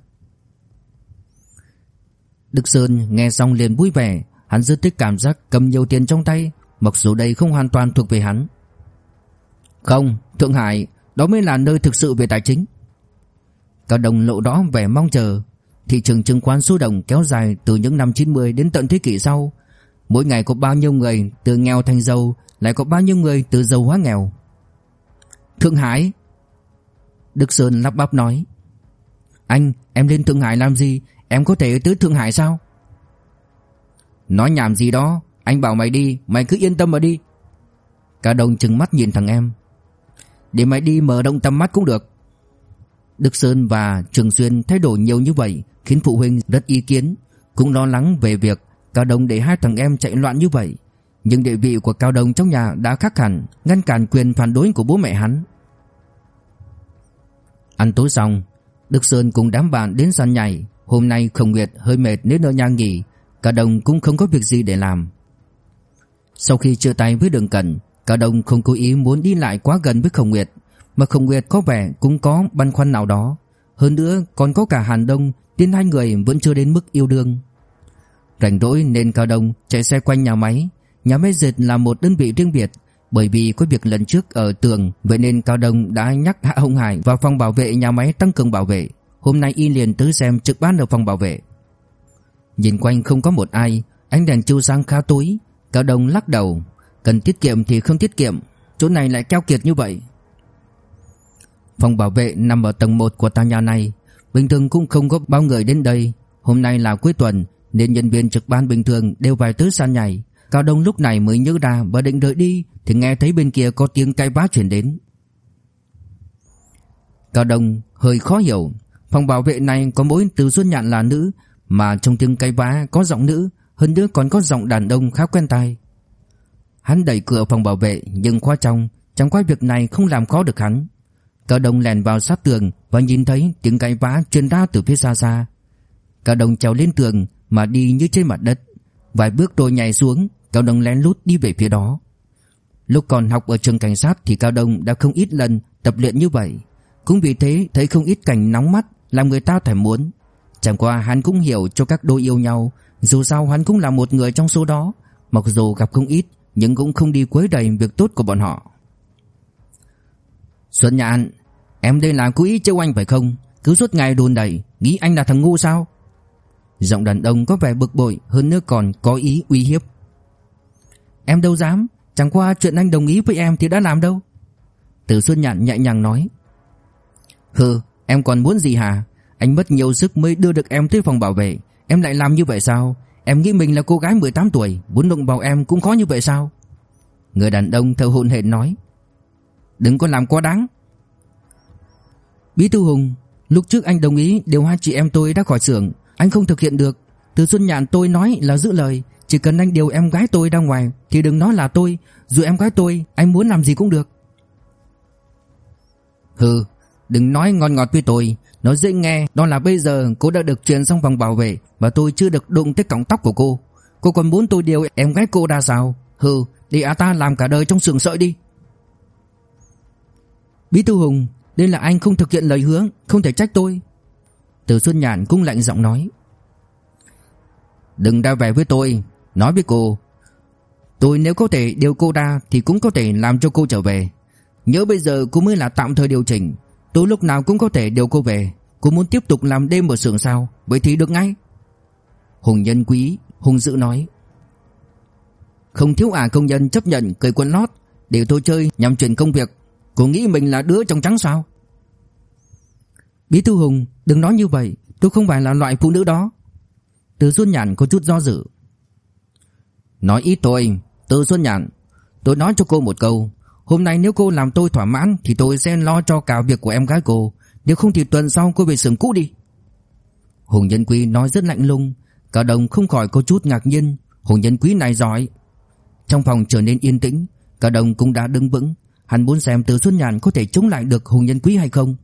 Đức Sơn nghe xong liền vui vẻ, hắn rất thích cảm giác cầm nhiều tiền trong tay, mặc dù đây không hoàn toàn thuộc về hắn. Không, Thượng Hải đó mới là nơi thực sự về tài chính. Cả đồng lộ đó vẻ mong chờ Thị trường chứng khoán sôi động kéo dài từ những năm 90 đến tận thế kỷ sau. Mỗi ngày có bao nhiêu người từ nghèo thành giàu, Lại có bao nhiêu người từ giàu hóa nghèo? Thượng Hải. Đức Sơn lắp bắp nói, Anh, em lên Thượng Hải làm gì? Em có thể tới Thượng Hải sao? Nói nhảm gì đó, Anh bảo mày đi, Mày cứ yên tâm mà đi. Cả đồng chừng mắt nhìn thằng em. Để mày đi mở động tầm mắt cũng được. Đức Sơn và Trường Xuyên thay đổi nhiều như vậy, Khiến phụ huynh rất ý kiến, Cũng lo lắng về việc Cao Đông để hai thằng em chạy loạn như vậy. Nhưng địa vị của Cao Đông trong nhà đã khác hẳn, Ngăn cản quyền phản đối của bố mẹ hắn. Ăn tối xong, Đức Sơn cùng đám bạn đến sàn nhảy. Hôm nay Khổng Nguyệt hơi mệt nên ở nhà nghỉ, Cao Đông cũng không có việc gì để làm. Sau khi chia tay với Đường Cẩn, Cao Đông không cố ý muốn đi lại quá gần với Khổng Nguyệt. Mà Khổng Nguyệt có vẻ cũng có băn khoăn nào đó. Hơn nữa, còn có cả Hàn Đông tiến hai người vẫn chưa đến mức yêu đương. Rảnh rỗi nên Cao Đông chạy xe quanh nhà máy. Nhà máy dệt là một đơn vị riêng biệt. Bởi vì có việc lần trước ở tường, Vậy nên Cao Đông đã nhắc Hạ Hồng Hải vào phòng bảo vệ nhà máy tăng cường bảo vệ. Hôm nay y liền tới xem trực ban ở phòng bảo vệ. Nhìn quanh không có một ai, Ánh đèn chiếu sáng khá tối. Cao Đông lắc đầu, Cần tiết kiệm thì không tiết kiệm, Chỗ này lại keo kiệt như vậy. Phòng bảo vệ nằm ở tầng 1 của tòa nhà này. Bình thường cũng không có bao người đến đây. Hôm nay là cuối tuần, Nên nhân viên trực ban bình thường đều phải tới sàn nhảy. Cao Đông lúc này mới nhớ ra và định đợi đi, Thì nghe thấy bên kia có tiếng cai vã chuyển đến. Cao Đông hơi khó hiểu. Phòng bảo vệ này có mỗi từ xuất Nhạn là nữ, Mà trong tiếng cai vã có giọng nữ, Hơn nữa còn có giọng đàn ông khá quen tai. Hắn đẩy cửa phòng bảo vệ, nhưng khóa trong, Chẳng qua việc này không làm khó được hắn. Cao Đông lèn vào sát tường Và nhìn thấy tiếng cãi vã truyền ra từ phía xa xa. Cao Đông trèo lên tường Mà đi như trên mặt đất. Vài bước rồi nhảy xuống Cao Đông lén lút đi về phía đó. Lúc còn học ở trường cảnh sát Thì Cao Đông đã không ít lần tập luyện như vậy. Cũng vì thế thấy không ít cảnh nóng mắt Làm người ta thèm muốn. Chẳng qua hắn cũng hiểu cho các đôi yêu nhau, Dù sao hắn cũng là một người trong số đó, Mặc dù gặp không ít Nhưng cũng không đi quấy đầy việc tốt của bọn họ. Xuân Nhạn, Em đây là cố ý trêu anh phải không? Cứ suốt ngày đồn đẩy, Nghĩ anh là thằng ngu sao? Giọng đàn ông có vẻ bực bội, Hơn nữa còn có ý uy hiếp. Em đâu dám? Chẳng qua chuyện anh đồng ý với em thì đã làm đâu. Từ Xuân Nhạn nhẹ nhàng nói. Hừ, em còn muốn gì hả? Anh mất nhiều sức mới đưa được em tới phòng bảo vệ. Em lại làm như vậy sao? Em nghĩ mình là cô gái 18 tuổi, Muốn đụng vào em cũng khó như vậy sao? Người đàn ông thở hổn hển nói. Đừng có làm quá đáng. Bí thư Hùng, Lúc trước anh đồng ý điều hai chị em tôi ra khỏi xưởng, Anh không thực hiện được. Từ Xuân Nhạn tôi nói là giữ lời, Chỉ cần anh điều em gái tôi ra ngoài Thì đừng nói là tôi. Dù em gái tôi, anh muốn làm gì cũng được. Hừ, Đừng nói ngon ngọt với tôi. Nói dễ nghe, Đó là bây giờ cô đã được chuyển sang vòng bảo vệ Và tôi chưa được đụng tới cọng tóc của cô. Cô còn muốn tôi điều em gái cô ra sao? Hừ, đi à ta làm cả đời trong sườn sợi đi. Bí thư Hùng Đây là anh không thực hiện lời hứa, Không thể trách tôi. Từ Xuân Nhàn cũng lạnh giọng nói. Đừng ra về với tôi, Nói với cô. Tôi nếu có thể điều cô ra Thì cũng có thể làm cho cô trở về. Nhớ bây giờ cô mới là tạm thời điều chỉnh. Tôi lúc nào cũng có thể điều cô về. Cô muốn tiếp tục làm đêm ở xưởng sao? Vậy thì được ngay. Hùng nhân quý Hùng dự nói. Không thiếu ả công nhân chấp nhận cởi quần lót, Để tôi chơi nhằm chuyển công việc. Cô nghĩ mình là đứa trong trắng sao? Bí thư Hùng, Đừng nói như vậy. Tôi không phải là loại phụ nữ đó. Từ Xuân Nhàn có chút do dự. Nói ít tôi Từ Xuân Nhàn Tôi nói cho cô một câu. Hôm nay nếu cô làm tôi thỏa mãn, Thì tôi sẽ lo cho cả việc của em gái cô. Nếu không thì tuần sau cô về xưởng cũ đi. Hùng Nhân Quý nói rất lạnh lùng. Cả đồng không khỏi có chút ngạc nhiên. Hùng Nhân Quý này giỏi. Trong phòng trở nên yên tĩnh, Cả đồng cũng đã đứng vững. Hắn muốn xem Từ Xuân Nhàn có thể chống lại được Hùng Nhân Quý hay không?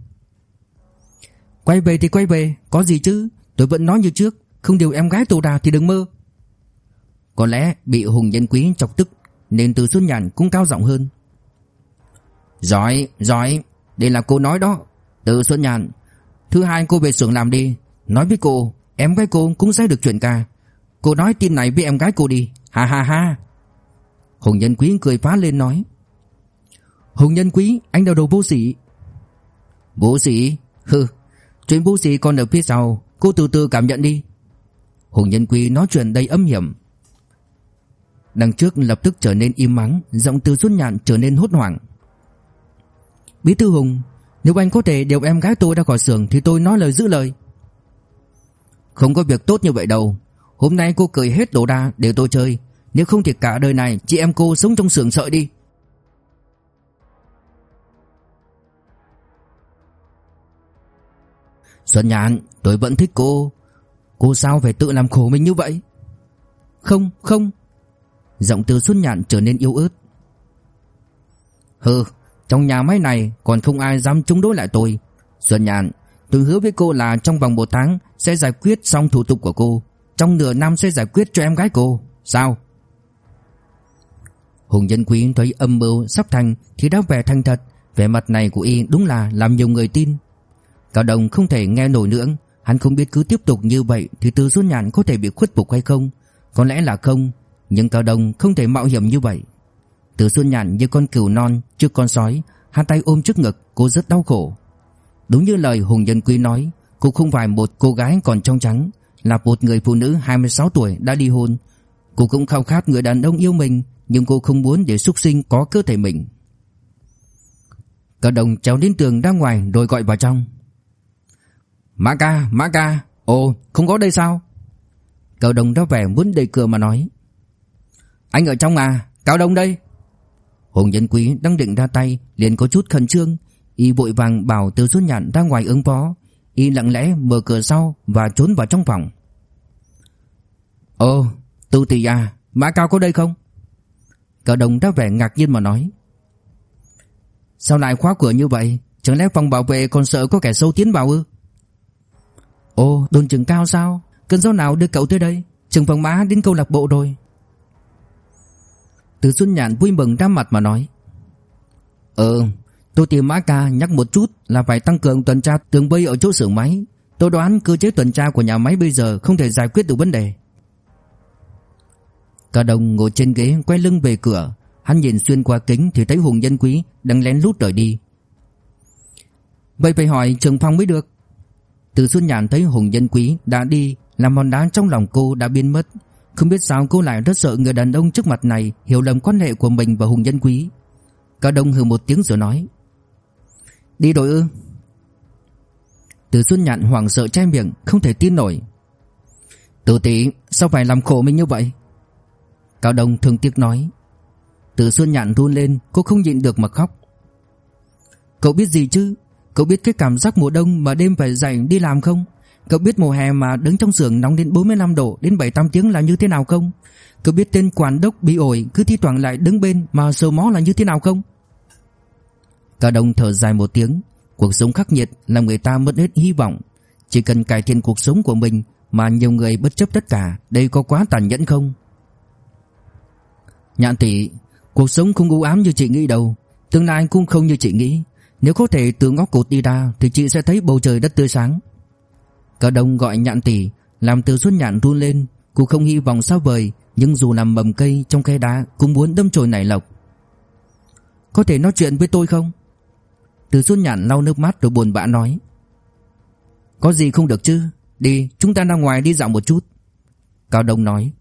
Quay về thì quay về Có gì chứ? Tôi vẫn nói như trước Không điều em gái tổ đà thì đừng mơ. Có lẽ bị Hùng Nhân Quý chọc tức Nên Từ Xuân Nhàn cũng cao giọng hơn. Giỏi, giỏi Đây là cô nói đó. Từ Xuân Nhàn Thứ hai cô về xưởng làm đi. Nói với cô Em gái cô cũng sẽ được chuyển ca. Cô nói tin này với em gái cô đi. Ha ha ha. Hùng Nhân Quý cười phá lên nói. Hùng Nhân Quý anh đầu đầu vô sĩ Vô sĩ Hừ. Chuyện vô gì còn ở phía sau. Cô từ từ cảm nhận đi. Hùng Nhân Quý nói chuyện đầy âm hiểm. Đằng trước lập tức trở nên im mắng Giọng từ xuất nhạn trở nên hốt hoảng. Bí thư Hùng Nếu anh có thể điều em gái tôi ra khỏi xưởng Thì tôi nói lời giữ lời. Không có việc tốt như vậy đâu. Hôm nay cô cười hết đồ đa để tôi chơi. Nếu không thì cả đời này Chị em cô sống trong xưởng sợi đi Xuân Nhạn tôi vẫn thích cô. Cô sao phải tự làm khổ mình như vậy? Không không. Giọng từ Xuân Nhạn trở nên yếu ớt. Hừ, Trong nhà máy này còn không ai dám chống đối lại tôi. Xuân Nhạn, Tôi hứa với cô là trong vòng một tháng Sẽ giải quyết xong thủ tục của cô. Trong nửa năm sẽ giải quyết cho em gái cô. Sao? Hùng Nhân Quý thấy âm mưu sắp thành Thì đã vẻ thành thật. Vẻ mặt này của y đúng là làm nhiều người tin. Cao Đồng không thể nghe nổi nữa. Hắn không biết cứ tiếp tục như vậy Thì Từ Xuân Nhàn có thể bị khuất phục hay không? Có lẽ là không, Nhưng Cao Đồng không thể mạo hiểm như vậy. Từ Xuân Nhàn như con cừu non Trước con sói, Hai tay ôm trước ngực, Cô rất đau khổ. Đúng như lời Hùng Nhân Quý nói, Cô không phải một cô gái còn trong trắng, Là một người phụ nữ 26 tuổi đã ly hôn. Cô cũng khao khát người đàn ông yêu mình, Nhưng cô không muốn để xuất sinh có cơ thể mình. Cao Đồng trèo đến tường ra ngoài, rồi gọi vào trong. Mã ca, Mã ca, ồ, không có đây sao? Cao Đông đã vẻ muốn đẩy cửa mà nói. Anh ở trong à, Cao Đông đây. Hùng Nhân Quý đang định ra tay, liền có chút khẩn trương, y vội vàng bảo Từ Xuân Nhạn ra ngoài ứng phó, y lặng lẽ mở cửa sau và trốn vào trong phòng. Ồ, Tu Tỷ à, Mã Cao có đây không? Cao Đông ra vẻ ngạc nhiên mà nói. Sao lại khóa cửa như vậy? Chẳng lẽ phòng bảo vệ còn sợ có kẻ sâu tiến vào ư? Ồ đồn trưởng cao sao? Cơn gió nào đưa cậu tới đây? Trường phòng mã đến câu lạc bộ rồi. Từ Xuân Nhạn vui mừng ra mặt mà nói. "Ừ, Tôi tìm Mã Ca nhắc một chút Là phải tăng cường tuần tra tường vây ở chỗ xưởng máy. Tôi đoán cơ chế tuần tra của nhà máy bây giờ Không thể giải quyết được vấn đề. Cả đồng ngồi trên ghế Quay lưng về cửa. Hắn nhìn xuyên qua kính thì thấy Hùng Nhân Quý Đang lén lút rời đi. Vậy phải hỏi trường phòng mới được từ Xuân Nhàn thấy Hùng Nhân Quý đã đi, Làm món đá trong lòng cô đã biến mất. Không biết sao cô lại rất sợ người đàn ông trước mặt này Hiểu lầm quan hệ của mình và Hùng Nhân Quý. Cao Đông hừ một tiếng rồi nói, Đi rồi ư? Từ Xuân Nhạn hoảng sợ che miệng, Không thể tin nổi. Tử tỷ, sao phải làm khổ mình như vậy? Cao Đông thương tiếc nói. Từ Xuân Nhạn run lên, Cô không nhịn được mà khóc. Cậu biết gì chứ? Cậu biết cái cảm giác mùa đông mà đêm phải dậy đi làm không? Cậu biết mùa hè mà đứng trong xưởng nóng đến 45 độ, đến 7-8 tiếng là như thế nào không? Cậu biết tên quản đốc bị ổi, cứ thi thoảng lại đứng bên mà sờ mó là như thế nào không? Cả đồng thở dài một tiếng Cuộc sống khắc nghiệt làm người ta mất hết hy vọng Chỉ cần cải thiện cuộc sống của mình Mà nhiều người bất chấp tất cả, Đây có quá tàn nhẫn không? Nhạn tỷ, Cuộc sống không u ám như chị nghĩ đâu Tương lai cũng không như chị nghĩ nếu có thể từ ngóc cột đi ra, Thì chị sẽ thấy bầu trời đất tươi sáng. Cả đồng gọi nhạn tỷ, Làm từ suốt nhạn run lên. Cô không hy vọng xa vời, Nhưng dù làm mầm cây trong khe đá Cũng muốn đâm chồi nảy lộc. Có thể nói chuyện với tôi không? Từ suốt nhạn lau nước mắt rồi buồn bã nói. Có gì không được chứ? Đi, chúng ta ra ngoài đi dạo một chút. Cao Đông nói.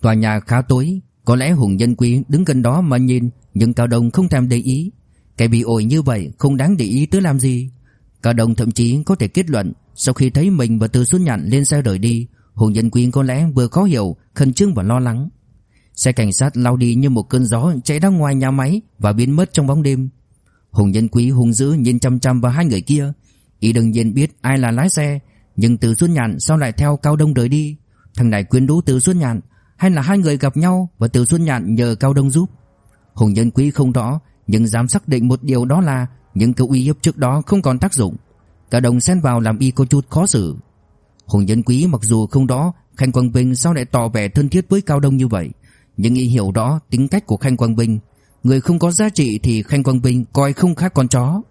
Tòa nhà khá tối có lẽ Hùng Nhân Quý đứng gần đó mà nhìn, nhưng Cao Đông không thèm để ý. Cái bị ổi như vậy không đáng để ý tới làm gì. Cao Đông thậm chí có thể kết luận, Sau khi thấy mình và Từ Xuân Nhạn lên xe rời đi, Hùng Nhân Quý có lẽ vừa khó hiểu, Khẩn trương và lo lắng. Xe cảnh sát lao đi như một cơn gió Chạy ra ngoài nhà máy và biến mất trong bóng đêm. Hùng Nhân Quý hung dữ nhìn chăm chăm vào hai người kia. Ý đương nhiên biết ai là lái xe, Nhưng Từ Xuân Nhạn sao lại theo Cao Đông rời đi? Thằng này quyến rũ Từ Xuân Nhạn hay là hai người gặp nhau Và Từ Xuân Nhạn nhờ Cao Đông giúp? Hùng Nhân Quý không rõ, Nhưng dám xác định một điều đó là Những câu uy hiếp trước đó không còn tác dụng. Cả đồng xen vào làm y có chút khó xử. Hùng Nhân Quý mặc dù không rõ Khanh Quang Vinh sao lại tỏ vẻ thân thiết với Cao Đông như vậy, Nhưng y hiểu rõ tính cách của Khanh Quang Vinh Người không có giá trị thì Khanh Quang Vinh coi không khác con chó.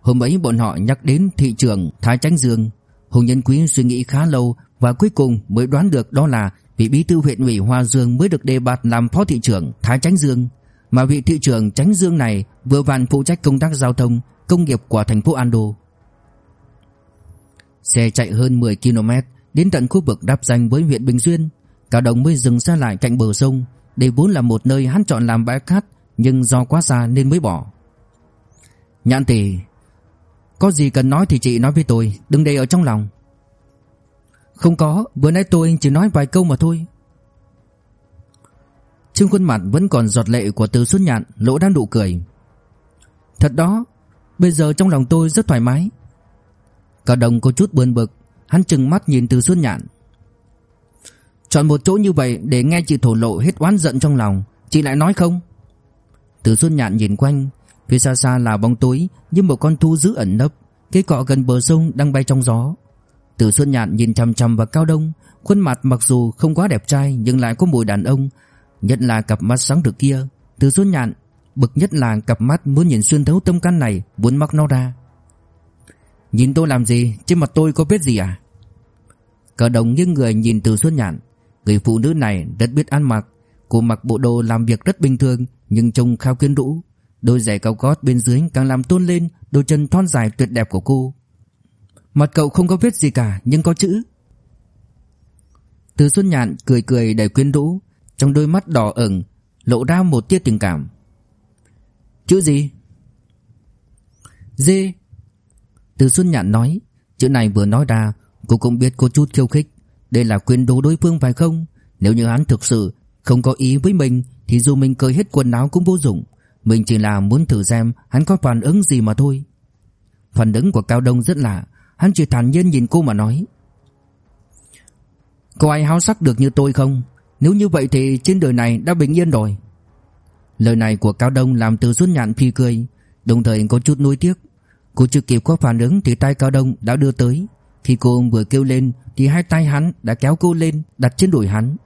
Hôm ấy bọn họ nhắc đến thị trường Thái Chánh Dương. Hùng Nhân Quý suy nghĩ khá lâu và cuối cùng mới đoán được đó là vị bí thư huyện ủy Hoa Dương mới được đề bạt làm phó thị trưởng Thái Chánh Dương, Mà vị thị trưởng Tránh Dương này vừa vặn phụ trách công tác giao thông công nghiệp của thành phố Ando. Xe chạy hơn 10 km đến tận khu vực đáp danh với huyện Bình Xuyên, cả Đồng mới dừng xe lại cạnh bờ sông, đây vốn là một nơi hắn chọn làm bãi cát nhưng do quá xa nên mới bỏ. Nhãn tỷ, có gì cần nói thì chị nói với tôi, đừng để ở trong lòng. Không có, vừa nãy tôi chỉ nói vài câu mà thôi. Trên khuôn mặt vẫn còn giọt lệ của Từ Xuân Nhạn lỗ đang nụ cười. Thật đó, bây giờ trong lòng tôi rất thoải mái. Cả đồng có chút bươn bực, hắn chừng mắt nhìn Từ Xuân Nhạn. Chọn một chỗ như vậy để nghe chị thổ lộ hết oán giận trong lòng, chị lại nói không? Từ Xuân Nhạn nhìn quanh, phía xa xa là bóng tối như một con thu giữ ẩn nấp, cái cọ gần bờ sông đang bay trong gió. Từ Xuân Nhạn nhìn chằm chằm vào Cao Đông, khuôn mặt mặc dù không quá đẹp trai nhưng lại có mùi đàn ông, nhất là cặp mắt sáng rực kia. Từ Xuân Nhạn bực nhất là cặp mắt muốn nhìn xuyên thấu tâm can này, muốn mắc nó ra. Nhìn tôi làm gì, trên mặt tôi có vết gì à? Cao Đông nghiêng người nhìn Từ Xuân Nhạn, người phụ nữ này rất biết ăn mặc, cô mặc bộ đồ làm việc rất bình thường nhưng trông khá quyến rũ, đôi giày cao gót bên dưới càng làm tôn lên đôi chân thon dài tuyệt đẹp của cô. Mặt cậu không có viết gì cả, nhưng có chữ. Từ Xuân Nhạn cười cười đầy quyến rũ, Trong đôi mắt đỏ ửng, Lộ ra một tia tình cảm. Chữ gì? Dê. Từ Xuân Nhạn nói, Chữ này vừa nói ra, Cô cũng biết có chút khiêu khích. Đây là quyến rũ đối phương phải không? Nếu như hắn thực sự không có ý với mình, Thì dù mình cởi hết quần áo cũng vô dụng. Mình chỉ là muốn thử xem Hắn có phản ứng gì mà thôi. Phản ứng của Cao Đông rất lạ. Hắn chỉ thản nhiên nhìn cô mà nói. Có ai háo sắc được như tôi không? Nếu như vậy thì trên đời này đã bình yên rồi. Lời này của Cao Đông làm từ suốt Nhạn phi cười, Đồng thời có chút nuối tiếc. Cô chưa kịp có phản ứng thì tay Cao Đông đã đưa tới. Khi cô vừa kêu lên Thì hai tay hắn đã kéo cô lên Đặt trên đùi hắn.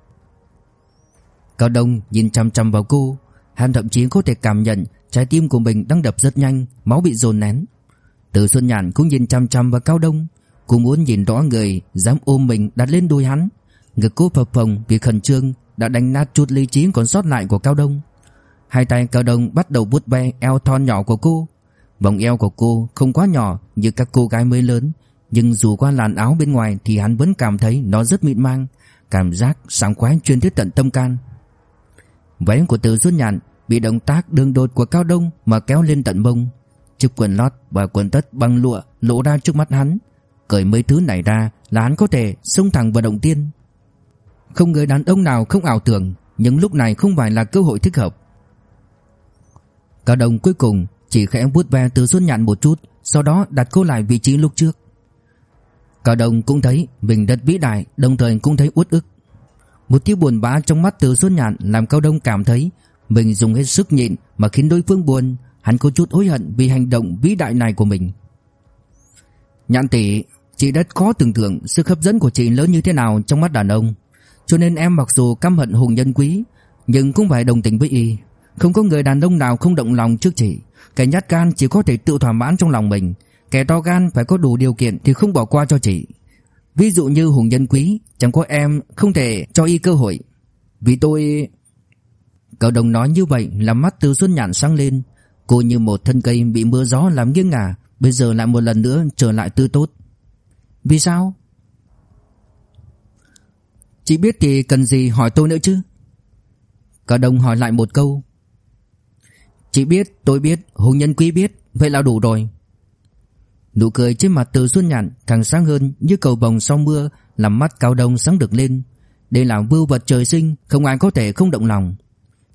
Cao Đông nhìn chăm chăm vào cô, Hắn thậm chí có thể cảm nhận Trái tim của mình đang đập rất nhanh, Máu bị dồn nén từ Xuân Nhàn cũng nhìn chăm chăm vào Cao Đông, Cô muốn nhìn rõ người Dám ôm mình đặt lên đôi hắn. Ngực cô phập phồng vì khẩn trương, Đã đánh nát chút lý trí còn sót lại của Cao Đông. Hai tay Cao Đông bắt đầu vuốt ve eo thon nhỏ của cô. Vòng eo của cô không quá nhỏ như các cô gái mới lớn, Nhưng dù qua làn áo bên ngoài Thì hắn vẫn cảm thấy nó rất mịn mang, Cảm giác sảng khoái chuyên thiết tận tâm can. Váy của Từ Xuân Nhàn Bị động tác đường đột của Cao Đông Mà kéo lên tận bông Chiếc quần lót và quần tất bằng lụa lộ ra trước mắt hắn. Cởi mấy thứ này ra là hắn có thể xông thẳng vào động tiên. Không người đàn ông nào không ảo tưởng, Nhưng lúc này không phải là cơ hội thích hợp. Cả đồng cuối cùng chỉ khẽ vuốt ve từ xuân nhạn một chút, Sau đó đặt cô lại vị trí lúc trước. Cả đồng cũng thấy mình rất vĩ đại, Đồng thời cũng thấy uất ức. Một tia buồn bã trong mắt từ xuân nhạn Làm cao đông cảm thấy Mình dùng hết sức nhịn mà khiến đối phương buồn Hắn có chút hối hận vì hành động vĩ đại này của mình. Nhãn tỷ, Chị rất khó tưởng tượng sức hấp dẫn của chị lớn như thế nào trong mắt đàn ông. Cho nên em mặc dù căm hận hùng nhân quý, Nhưng cũng phải đồng tình với y. Không có người đàn ông nào không động lòng trước chị. Kẻ nhát gan chỉ có thể tự thỏa mãn trong lòng mình. Kẻ to gan phải có đủ điều kiện thì không bỏ qua cho chị. Ví dụ như hùng nhân quý, Chẳng có em không thể cho y cơ hội. Vì tôi... Cậu đồng nói như vậy làm mắt từ Xuân Nhạn sáng lên. Cô như một thân cây bị mưa gió làm nghiêng ngả Bây giờ lại một lần nữa trở lại tư tốt. Vì sao? Chị biết thì cần gì hỏi tôi nữa chứ? Cả đồng hỏi lại một câu. Chị biết, tôi biết, hùng nhân quý biết Vậy là đủ rồi. Nụ cười trên mặt từ xuân nhạn càng sáng hơn Như cầu vồng sau mưa Làm mắt cao đông sáng được lên. Đây là vưu vật trời sinh Không ai có thể không động lòng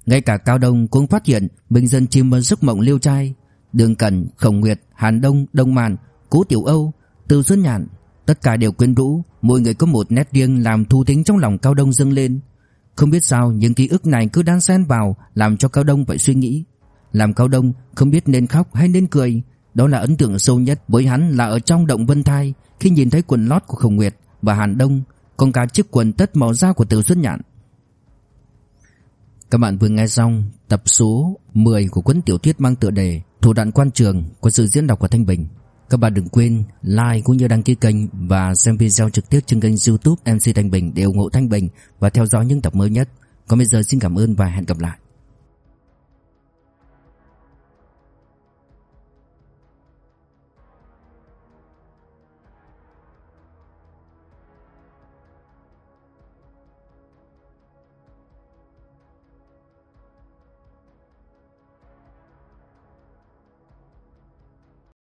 ngay cả Cao Đông cũng phát hiện bình dân chìm vào giấc mộng liêu trai. Đường Cẩn, Khổng Nguyệt, Hàn Đông, Đông Màn, Cố Tiểu Âu, Từ Xuân Nhạn, tất cả đều quyến rũ, mỗi người có một nét riêng làm thu tính trong lòng Cao Đông dâng lên. Không biết sao những ký ức này cứ đan xen vào làm cho Cao Đông phải suy nghĩ. Làm Cao Đông không biết nên khóc hay nên cười, đó là ấn tượng sâu nhất với hắn là ở trong động Vân Thai khi nhìn thấy quần lót của Khổng Nguyệt và Hàn Đông, còn cả chiếc quần tất màu da của Từ Xuân Nhạn. Các bạn vừa nghe xong tập số 10 của cuốn tiểu thuyết mang tựa đề Thủ đoạn quan trường của sự diễn đọc của Thanh Bình. Các bạn đừng quên like cũng như đăng ký kênh và xem video trực tiếp trên kênh youtube MC Thanh Bình để ủng hộ Thanh Bình và theo dõi những tập mới nhất. Còn bây giờ xin cảm ơn và hẹn gặp lại.